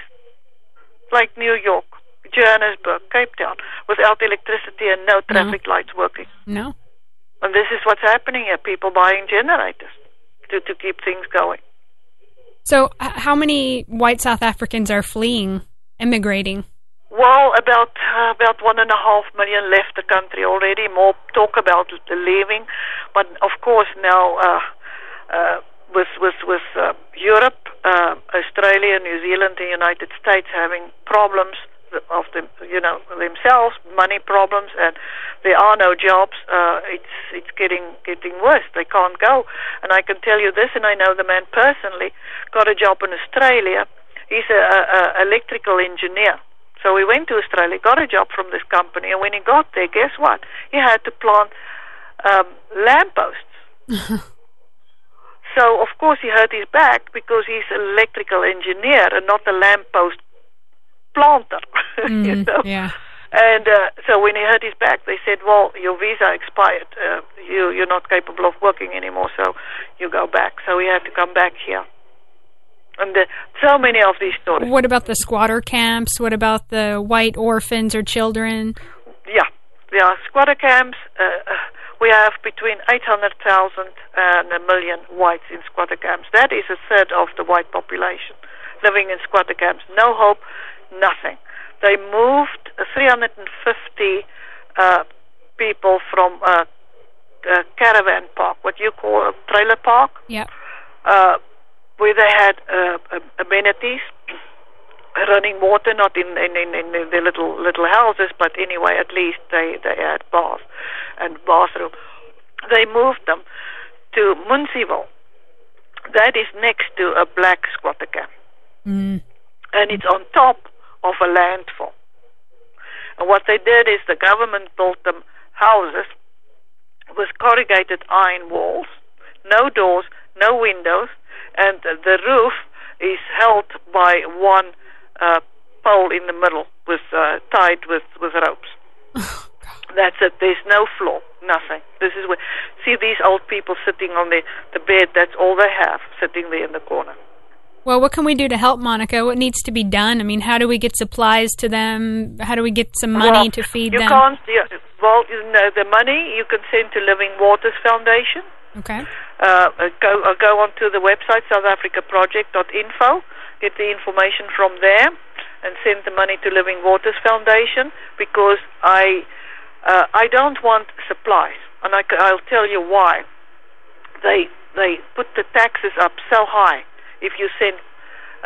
Speaker 7: like New York, Johannesburg, Cape Town without electricity and no traffic lights working?
Speaker 6: No.
Speaker 7: And this is what's happening here. People buying generators to, to keep things going.
Speaker 6: So h- how many white South Africans are fleeing, immigrating?
Speaker 7: Well, about uh, about one and a half million left the country already. More talk about the leaving, but of course now uh, uh, with with with uh, Europe, uh, Australia, New Zealand, the United States having problems of them, you know, themselves, money problems, and there are no jobs. Uh, it's it's getting getting worse. They can't go, and I can tell you this, and I know the man personally. Got a job in Australia. He's a, a, a electrical engineer. So he went to Australia, got a job from this company, and when he got there, guess what? He had to plant um, lampposts. so of course he hurt his back because he's an electrical engineer and not a lamppost planter. you
Speaker 6: Mm,
Speaker 7: know?
Speaker 6: yeah.
Speaker 7: And uh, so when he hurt his back, they said, "Well, your visa expired. Uh, you you're not capable of working anymore, so you go back." So he had to come back here. And uh, so many of these stories.
Speaker 6: What about the squatter camps? What about the white orphans or children?
Speaker 7: Yeah, there are Squatter camps. Uh, uh, we have between 800,000 and a million whites in squatter camps. That is a third of the white population living in squatter camps. No hope, nothing. They moved 350 uh, people from a, a caravan park, what you call a trailer park,
Speaker 6: Yeah.
Speaker 7: uh, where they had uh, amenities, running water, not in, in, in, in the little little houses, but anyway, at least they, they had bath and bathroom. They moved them to Munsieville. That is next to a black squatter camp
Speaker 6: Mm.
Speaker 7: and it's on top of a landfill. And what they did is the government built them houses with corrugated iron walls, no doors, no windows, and the roof is held by one uh, pole in the middle with uh, tied with with ropes. That's it. There's no floor, nothing. This is where see these old people sitting on the the bed. That's all they have, sitting there in the corner.
Speaker 6: Well, what can we do to help Monica? What needs to be done? I mean, how do we get supplies to them? How do we get some money
Speaker 7: well,
Speaker 6: to feed them?
Speaker 7: you
Speaker 6: them?
Speaker 7: can't. You, well, you know, the money you can send to Living Waters Foundation.
Speaker 6: Okay.
Speaker 7: Uh, go uh, go onto the website southafricaproject.info. Get the information from there, and send the money to Living Waters Foundation because I uh, I don't want supplies, and I, I'll tell you why. They they put the taxes up so high if you send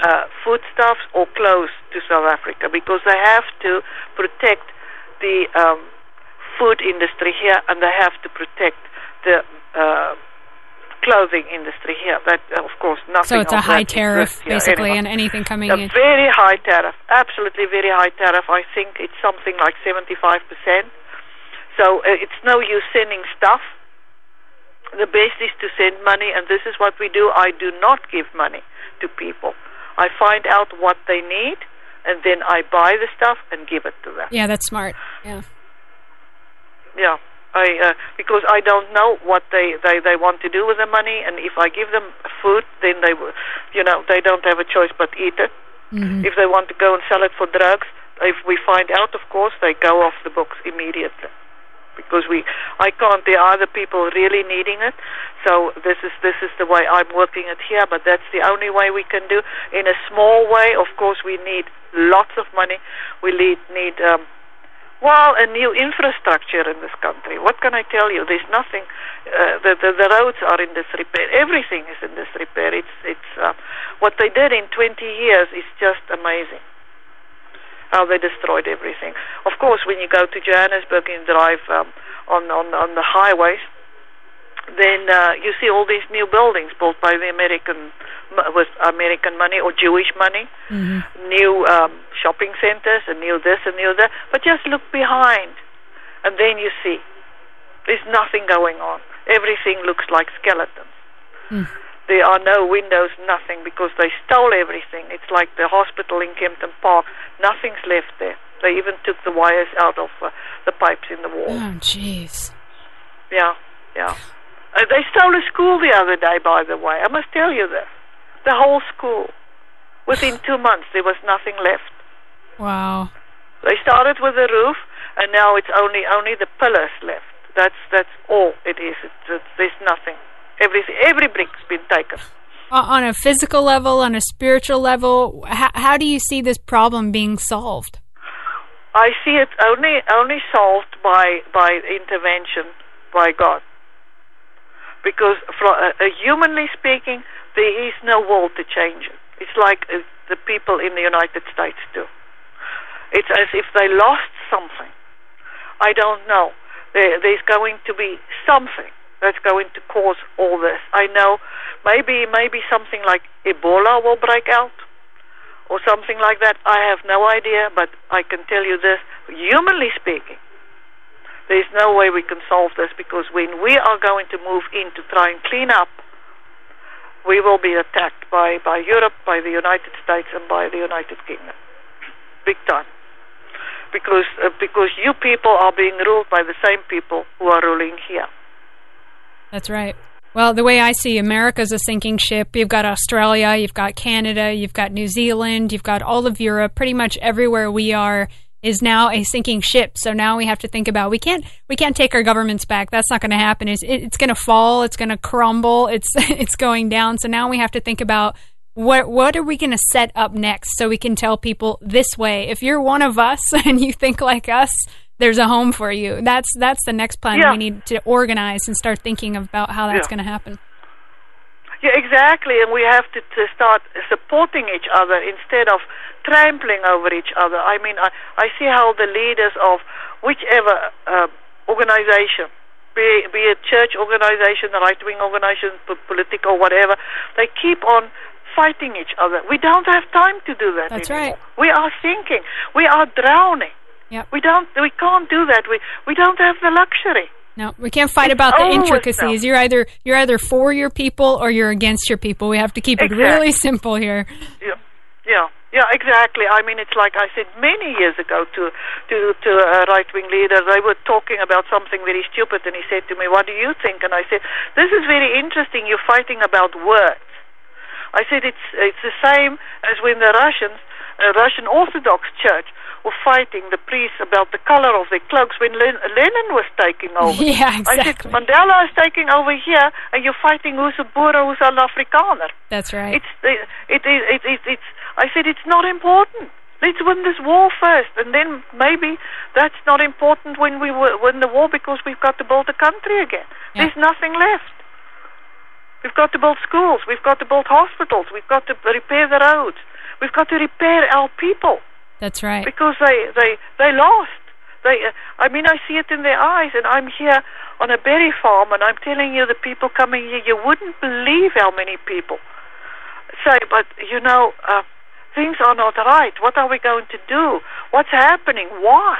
Speaker 7: uh, foodstuffs or clothes to South Africa because they have to protect the um, food industry here and they have to protect the uh, clothing industry here. That, uh, of course, nothing.
Speaker 6: So it's a high tariff, basically,
Speaker 7: anyhow.
Speaker 6: and anything coming
Speaker 7: A
Speaker 6: in.
Speaker 7: very high tariff, absolutely very high tariff. I think it's something like 75%. So uh, it's no use sending stuff. The best is to send money, and this is what we do. I do not give money to people. I find out what they need, and then I buy the stuff and give it to them.
Speaker 6: Yeah, that's smart. Yeah.
Speaker 7: Yeah, I uh, because I don't know what they, they they want to do with the money, and if I give them food, then they you know, they don't have a choice but eat it.
Speaker 6: Mhm.
Speaker 7: If they want to go and sell it for drugs, if we find out, of course, they go off the books immediately. Because we, I can't. There are other people really needing it, so this is this is the way I'm working it here. But that's the only way we can do. In a small way, of course, we need lots of money. We need need um, well a new infrastructure in this country. What can I tell you? There's nothing. Uh, the, the the roads are in disrepair. Everything is in disrepair. It's it's uh, what they did in 20 years is just amazing how they destroyed everything. Of course, when you go to Johannesburg and drive um, on, on on the highways, then uh, you see all these new buildings built by the American with American money or Jewish money,
Speaker 6: Mhm.
Speaker 7: new um, shopping centers, and new this and new that. But just look behind, and then you see there's nothing going on. Everything looks like skeletons.
Speaker 6: Mm.
Speaker 7: There are no windows, nothing, because they stole everything. It's like the hospital in Kempton Park. Nothing's left there. They even took the wires out of uh, the pipes in the wall.
Speaker 6: Oh, jeez.
Speaker 7: Yeah, yeah. Uh, they stole a school the other day, by the way. I must tell you this. The whole school. Within two months, there was nothing left.
Speaker 6: Wow.
Speaker 7: They started with the roof, and now it's only only the pillars left. That's that's all it is. It's, it's, there's nothing. Every every brick's been taken.
Speaker 6: O- On a physical level, on a spiritual level, how, how do you see this problem being solved?
Speaker 7: I see it only only solved by by intervention by God. Because, from, uh, uh, humanly speaking, there is no will to change it. It's like uh, the people in the United States do. It's as if they lost something. I don't know. There, there's going to be something that's going to cause all this. I know maybe maybe something like Ebola will break out or something like that. I have no idea, but I can tell you this: humanly speaking, there's no way we can solve this because when we are going to move in to try and clean up, we will be attacked by by Europe, by the United States, and by the United Kingdom, big time. because uh, because you people are being ruled by the same people who are ruling here.
Speaker 6: That's right. Well, the way I see America's a sinking ship. You've got Australia, you've got Canada, you've got New Zealand, you've got all of Europe. Pretty much everywhere we are is now a sinking ship. So now we have to think about we can't we can't take our governments back. That's not going to happen. It's it, it's going to fall. It's going to crumble. It's it's going down. So now we have to think about what what are we going to set up next so we can tell people this way. If you're one of us and you think like us, there's a home for you. That's that's the next plan
Speaker 7: Yeah.
Speaker 6: we need to organize and start thinking about how that's
Speaker 7: Yeah.
Speaker 6: going to happen.
Speaker 7: Yeah, exactly, and we have to, to start supporting each other instead of trampling over each other. I mean, I, I see how the leaders of whichever uh, organization, be, be it church organization, the right-wing organization, p- political, whatever, they keep on fighting each other. We don't have time to do that
Speaker 6: That's
Speaker 7: anymore.
Speaker 6: right.
Speaker 7: We are sinking. We are drowning.
Speaker 6: Yep.
Speaker 7: We don't. We can't do that. We we don't have the luxury.
Speaker 6: No, we can't fight
Speaker 7: It's
Speaker 6: about the intricacies.
Speaker 7: so.
Speaker 6: You're either you're either for your people or you're against your people. We have to keep it really simple here.
Speaker 7: Yeah, yeah, yeah, exactly. I mean, it's like I said many years ago to to to a right wing leader. They were talking about something very stupid, and he said to me, "What do you think?" And I said, "This is very interesting. You're fighting about words." I said, "It's it's the same as when the Russians, uh, Russian Orthodox Church." Were fighting the priests about the color of their cloaks when Len- Lenin was taking over.
Speaker 6: Yeah, exactly.
Speaker 7: I said. Mandela is taking over here, and you're fighting who's a Boer, who's an Afrikaner.
Speaker 6: That's right.
Speaker 7: It's it it it, it it's I said it's not important. Let's win this war first, and then maybe that's not important when we win the war because we've got to build the country again.
Speaker 6: Yeah.
Speaker 7: There's nothing left. We've got to build schools. We've got to build hospitals. We've got to repair the roads. We've got to repair our people
Speaker 6: That's right.
Speaker 7: because they they they lost. They, uh, I mean, I see it in their eyes, and I'm here on a berry farm, and I'm telling you, the people coming here, you wouldn't believe how many people say, but you know, uh, things are not right. What are we going to do? What's happening? Why?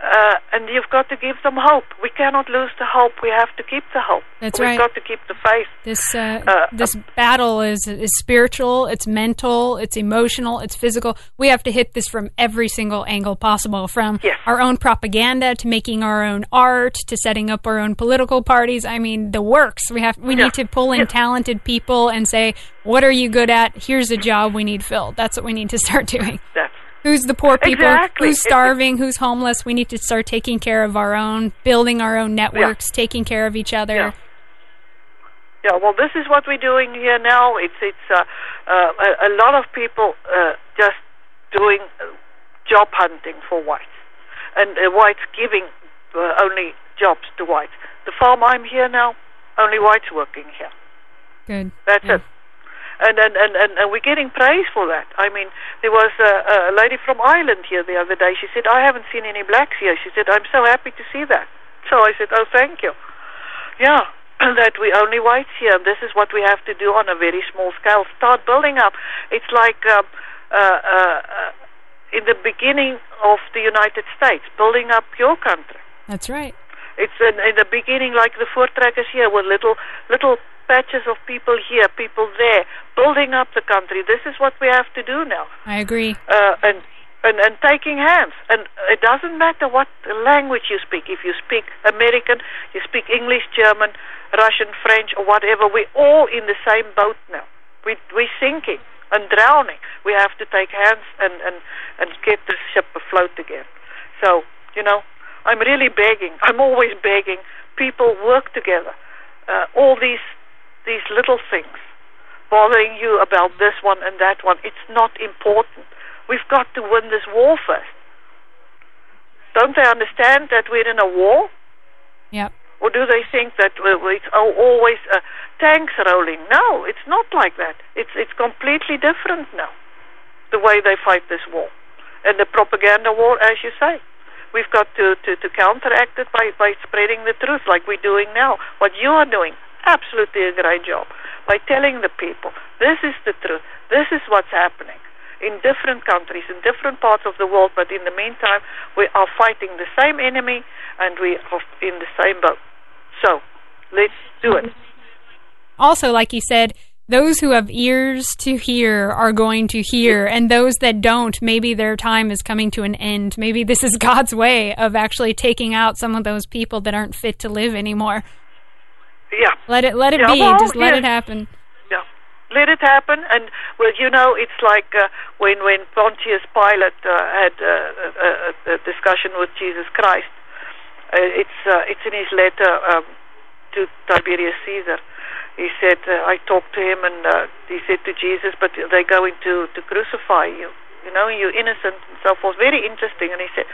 Speaker 7: Uh, and you've got to give them hope. We cannot lose the hope. We have to keep the hope.
Speaker 6: That's
Speaker 7: We've
Speaker 6: right.
Speaker 7: got to keep the faith.
Speaker 6: This uh,
Speaker 7: Uh,
Speaker 6: this battle is is spiritual, it's mental, it's emotional, it's physical. We have to hit this from every single angle possible, from
Speaker 7: Yes.
Speaker 6: our own propaganda to making our own art to setting up our own political parties. I mean, the works. We have we
Speaker 7: Yeah.
Speaker 6: need to pull in
Speaker 7: Yeah.
Speaker 6: talented people and say, "What are you good at? Here's a job we need filled." That's what we need to start doing.
Speaker 7: That's
Speaker 6: Who's the poor people?
Speaker 7: Exactly.
Speaker 6: Who's
Speaker 7: It's-
Speaker 6: starving? Who's homeless? We need to start taking care of our own, building our own networks, taking care of each other.
Speaker 7: Yeah. Yeah, well, this is what we're doing here now. It's it's uh, uh, a, a lot of people uh, just doing uh, job hunting for whites, and uh, whites giving uh, only jobs to whites. The farm I'm here now, only whites working here.
Speaker 6: Good.
Speaker 7: That's
Speaker 6: Yeah.
Speaker 7: it. And and, and and and we're getting praise for that. I mean, there was a, a lady from Ireland here the other day. She said, "I haven't seen any blacks here." She said, "I'm so happy to see that." So I said, "Oh, thank you." Yeah, that we only whites here. And this is what we have to do on a very small scale. Start building up. It's like um, uh, uh, uh, in the beginning of the United States, building up your country.
Speaker 6: That's right.
Speaker 7: It's in, in the beginning like the voortrekkers here with little little patches of people here, people there, building up the country. This is what we have to do now,
Speaker 6: I agree.
Speaker 7: uh, and, and and taking hands. And it doesn't matter what language you speak. If you speak American, you speak English, German, Russian, French, or whatever. We're all in the same boat now. We we're sinking and drowning. We have to take hands and and and get the ship afloat again. So you know, I'm really begging. I'm always begging. People work together. Uh, all these these little things bothering you about this one and that one. It's not important. We've got to win this war first. Don't they understand that we're in a war?
Speaker 6: Yep.
Speaker 7: Or do they think that it's always uh, tanks rolling? No, it's not like that. It's it's completely different now. The way they fight this war, and the propaganda war, as you say, we've got to, to, to counteract it by, by spreading the truth, like we're doing now. What you are doing, absolutely a great job by telling the people this is the truth. This is what's happening in different countries, in different parts of the world. But in the meantime, we are fighting the same enemy, and we are in the same boat. So let's do it.
Speaker 6: Also, like you said, those who have ears to hear are going to hear, and those that don't, maybe their time is coming to an end. Maybe this is God's way of actually taking out some of those people that aren't fit to live anymore.
Speaker 7: Yeah.
Speaker 6: Let it let it
Speaker 7: Yeah,
Speaker 6: be.
Speaker 7: well,
Speaker 6: Just let
Speaker 7: yes.
Speaker 6: it happen.
Speaker 7: Yeah. Let it happen, and well, you know, it's like uh, when when Pontius Pilate uh, had uh, a, a, a discussion with Jesus Christ. Uh, it's uh, it's in his letter um, to Tiberius Caesar. He said, uh, I talked to him, and uh, he said to Jesus, "But they're going to to crucify you." You know, you're innocent and so forth. Very interesting. And he said,